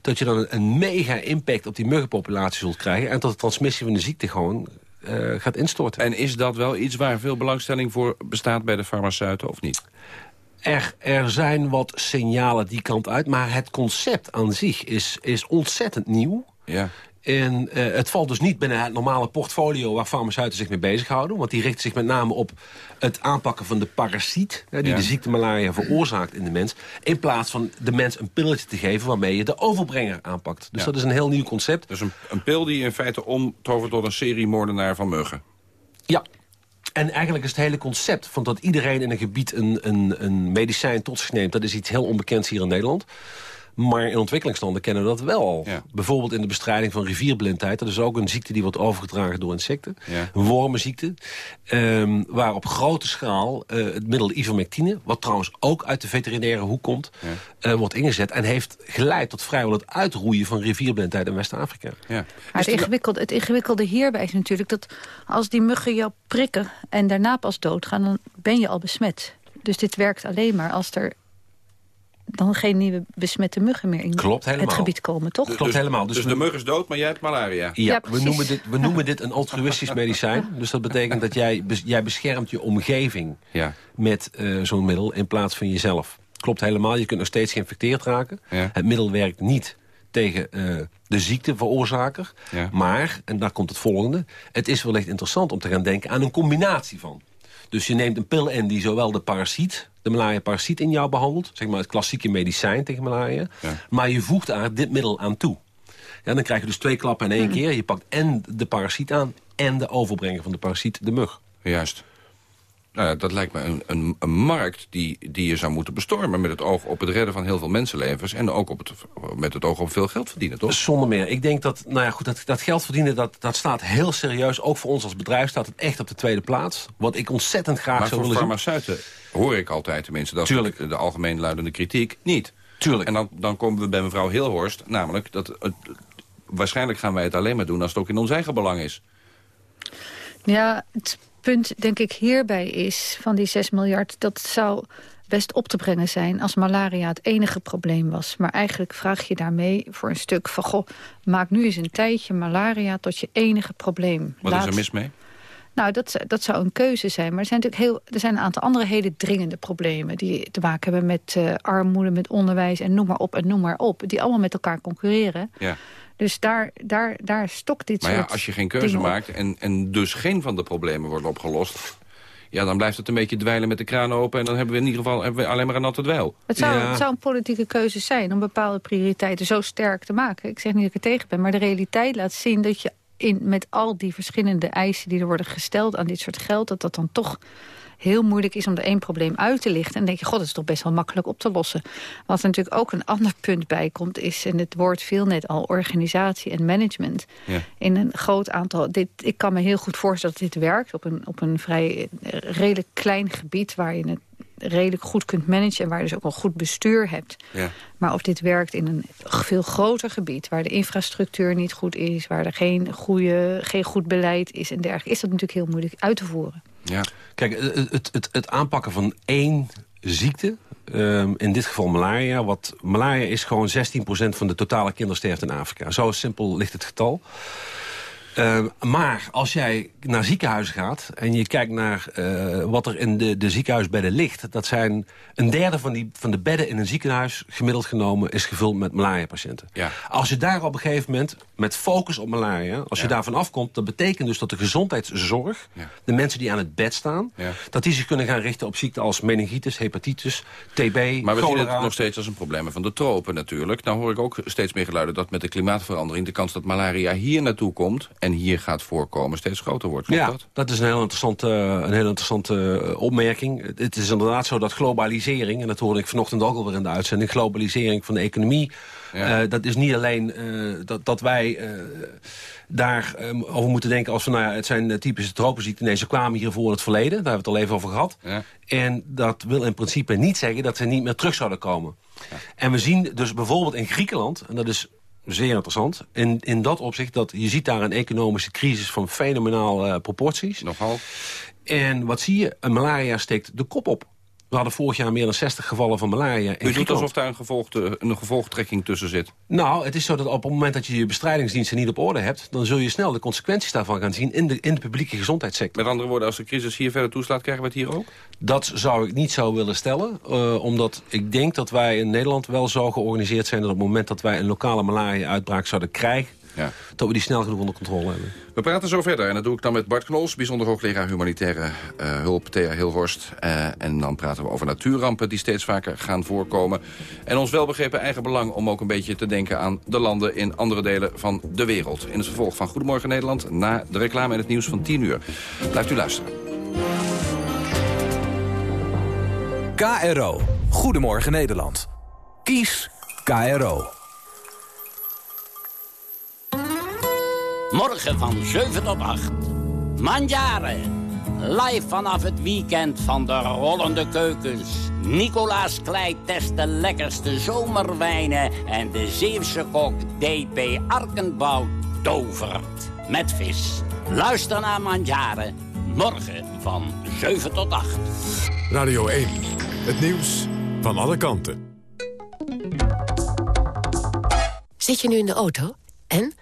dat je dan een, een mega impact op die muggenpopulatie zult krijgen... en dat de transmissie van de ziekte gewoon eh, gaat instorten. En is dat wel iets waar veel belangstelling voor bestaat bij de farmaceuten of niet? Er, er zijn wat signalen die kant uit, maar het concept aan zich is, is ontzettend nieuw. Ja. En eh, het valt dus niet binnen het normale portfolio waar farmaceuten zich mee bezighouden. Want die richten zich met name op het aanpakken van de parasiet... Hè, die Ja. de ziekte malaria veroorzaakt in de mens. In plaats van de mens een pilletje te geven waarmee je de overbrenger aanpakt. Dus Ja. dat is een heel nieuw concept. Dus een, een pil die in feite omtovert tot een seriemoordenaar van muggen. Ja. En eigenlijk is het hele concept van dat iedereen in een gebied een, een, een medicijn tot zich neemt... dat is iets heel onbekends hier in Nederland. Maar in ontwikkelingslanden kennen we dat wel al. Ja. Bijvoorbeeld in de bestrijding van rivierblindheid. Dat is ook een ziekte die wordt overgedragen door insecten. Ja. Een wormenziekte. ehm, waar op grote schaal eh, het middel ivermectine... wat trouwens ook uit de veterinaire hoek komt... eh, wordt ingezet en heeft geleid tot vrijwel het uitroeien van rivierblindheid in West-Afrika. Ja. Het, ingewikkelde, het ingewikkelde hierbij is natuurlijk dat als die muggen jou prikken... en daarna pas doodgaan, dan ben je al besmet. Dus dit werkt alleen maar als er dan geen nieuwe besmette muggen meer in Klopt helemaal. het gebied komen, toch? Klopt helemaal. Dus, Dus, de mug is dood, maar jij hebt malaria. ja, Ja, we, noemen dit, we noemen dit een altruïstisch medicijn. Dus dat betekent dat jij, jij beschermt je omgeving Ja. met eh, zo'n middel in plaats van jezelf. klopt helemaal. Je kunt nog steeds geïnfecteerd raken. Het middel werkt niet tegen uh, de ziekteveroorzaker. Ja. Maar, en daar komt het volgende... het is wellicht interessant om te gaan denken aan een combinatie van. Dus je neemt een pil in die zowel de parasiet, de malaria-parasiet in jou behandelt... zeg maar het klassieke medicijn tegen malaria... maar je voegt daar dit middel aan toe. Ja, dan krijg je dus twee klappen in één hmm. keer. Je pakt en de parasiet aan en de overbrenger van de parasiet, de mug. Juist. Nou dat lijkt me een, een, een, markt die, die je zou moeten bestormen... met het oog op het redden van heel veel mensenlevens... en ook op het, met het oog op veel geld verdienen, toch? Zonder meer. Ik denk dat, nou ja, goed, dat, dat geld verdienen, dat, dat staat heel serieus. Ook voor ons als bedrijf staat het echt op de tweede plaats. Wat ik ontzettend graag maar zou willen zien... Maar voor farmaceuten hoor ik altijd tenminste... dat Tuurlijk. de algemeen luidende kritiek niet. Tuurlijk. En dan, dan komen we bij mevrouw Hilhorst, namelijk... dat het, waarschijnlijk gaan wij het alleen maar doen als het ook in ons eigen belang is. Ja, het punt denk ik hierbij is van die 6 miljard... dat zou best op te brengen zijn als malaria het enige probleem was. Maar eigenlijk vraag je daarmee voor een stuk van... goh, maak nu eens een tijdje malaria tot je enige probleem. Wat is er mis mee? Nou, dat, dat zou een keuze zijn. Maar er zijn natuurlijk heel, er zijn een aantal andere hele dringende problemen... die te maken hebben met uh, armoede, met onderwijs en noem maar op en noem maar op. Die allemaal met elkaar concurreren. Ja. Dus daar, daar, daar stokt dit maar ja, als je geen keuze maakt en, en dus geen van de problemen wordt opgelost... ja, dan blijft het een beetje dweilen met de kraan open... en dan hebben we in ieder geval hebben we alleen maar een natte dweil. Het zou, het zou een politieke keuze zijn om bepaalde prioriteiten zo sterk te maken. Ik zeg niet dat ik er tegen ben, maar de realiteit laat zien... dat je in, met al die verschillende eisen die er worden gesteld aan dit soort geld... dat dat dan toch heel moeilijk is om er één probleem uit te lichten. En denk je, god, dat is toch best wel makkelijk op te lossen. Wat er natuurlijk ook een ander punt bij komt... is, en het woord viel net al, organisatie en management. Ja. In een groot aantal... Dit, ik kan me heel goed voorstellen dat dit werkt op een, op een vrij eh, redelijk klein gebied... waar je het redelijk goed kunt managen... en waar je dus ook een goed bestuur hebt. Ja. Maar of dit werkt in een veel groter gebied... waar de infrastructuur niet goed is... waar er geen, goede, geen goed beleid is en dergelijke... is dat natuurlijk heel moeilijk uit te voeren. Ja. Kijk, het, het, het aanpakken van één ziekte... Um, in dit geval malaria. Wat, malaria is gewoon 16% van de totale kindersterfte in Afrika. Zo simpel ligt het getal. Uh, maar als jij naar ziekenhuizen gaat en je kijkt naar uh, wat er in de, de ziekenhuisbedden ligt... dat zijn een derde van, die, van de bedden in een ziekenhuis gemiddeld genomen... is gevuld met malaria-patiënten. Ja. Als je daar op een gegeven moment met focus op malaria... als je daarvan afkomt, dat betekent dus dat de gezondheidszorg... Ja. de mensen die aan het bed staan... dat die zich kunnen gaan richten op ziekten als meningitis, hepatitis, TB, Maar we zien het nog steeds als een probleem van de tropen natuurlijk. Nou hoor ik ook steeds meer geluiden dat met de klimaatverandering... de kans dat malaria hier naartoe komt en hier gaat voorkomen steeds groter wordt. ja, dat? dat is een heel interessante, een heel interessante eh, opmerking. Het is inderdaad zo dat globalisering, en dat hoorde ik vanochtend ook alweer in de uitzending... globalisering van de economie, ja. uh, dat is niet alleen uh, dat, dat wij daar um, over moeten denken als van, nou ja, het zijn typische tropenziekten. Nee, ze kwamen hiervoor in het verleden, daar hebben we het al even over gehad. Ja. En dat wil in principe niet zeggen dat ze niet meer terug zouden komen. Ja. En we zien dus bijvoorbeeld in Griekenland, en dat is zeer interessant. In, in dat opzicht, dat je ziet daar een economische crisis van fenomenaal uh, proporties. Nogal. En wat zie je? Een malaria steekt de kop op. We hadden vorig jaar meer dan 60 gevallen van malaria. U doet alsof daar een, gevolgde, een gevolgtrekking tussen zit? Nou, het is zo dat op het moment dat je je bestrijdingsdiensten niet op orde hebt... dan zul je snel de consequenties daarvan gaan zien in de, in de publieke gezondheidssector. Met andere woorden, als de crisis hier verder toeslaat, krijgen we het hier ook? Dat zou ik niet zo willen stellen. Uh, omdat ik denk dat wij in Nederland wel zo georganiseerd zijn... dat op het moment dat wij een lokale malaria-uitbraak zouden krijgen ja. dat we die snel genoeg onder controle hebben. We praten zo verder en dat doe ik dan met Bart Knols... bijzonder hoogleraar humanitaire uh, hulp, Thea Hilhorst. Uh, en dan praten we over natuurrampen die steeds vaker gaan voorkomen. En ons welbegrepen eigen belang om ook een beetje te denken... aan de landen in andere delen van de wereld. In het vervolg van Goedemorgen Nederland... na de reclame en het nieuws van 10 uur. Blijft u luisteren. KRO. Goedemorgen Nederland. Kies KRO. Morgen van 7 tot 8. Mandjaren. Live vanaf het weekend van de rollende keukens. Nicolaas Klei test de lekkerste zomerwijnen. En de Zeeuwse kok D.P. Arkenbouw tovert. Met vis. Luister naar Mandjaren. Morgen van 7 tot 8. Radio 1. Het nieuws van alle kanten. Zit je nu in de auto? En?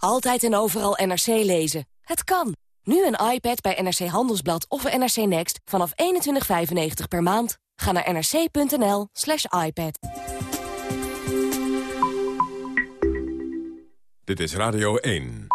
Altijd en overal NRC lezen. Het kan. Nu een iPad bij NRC Handelsblad of NRC Next vanaf 21,95 per maand. Ga naar nrc.nl slash iPad. Dit is Radio 1.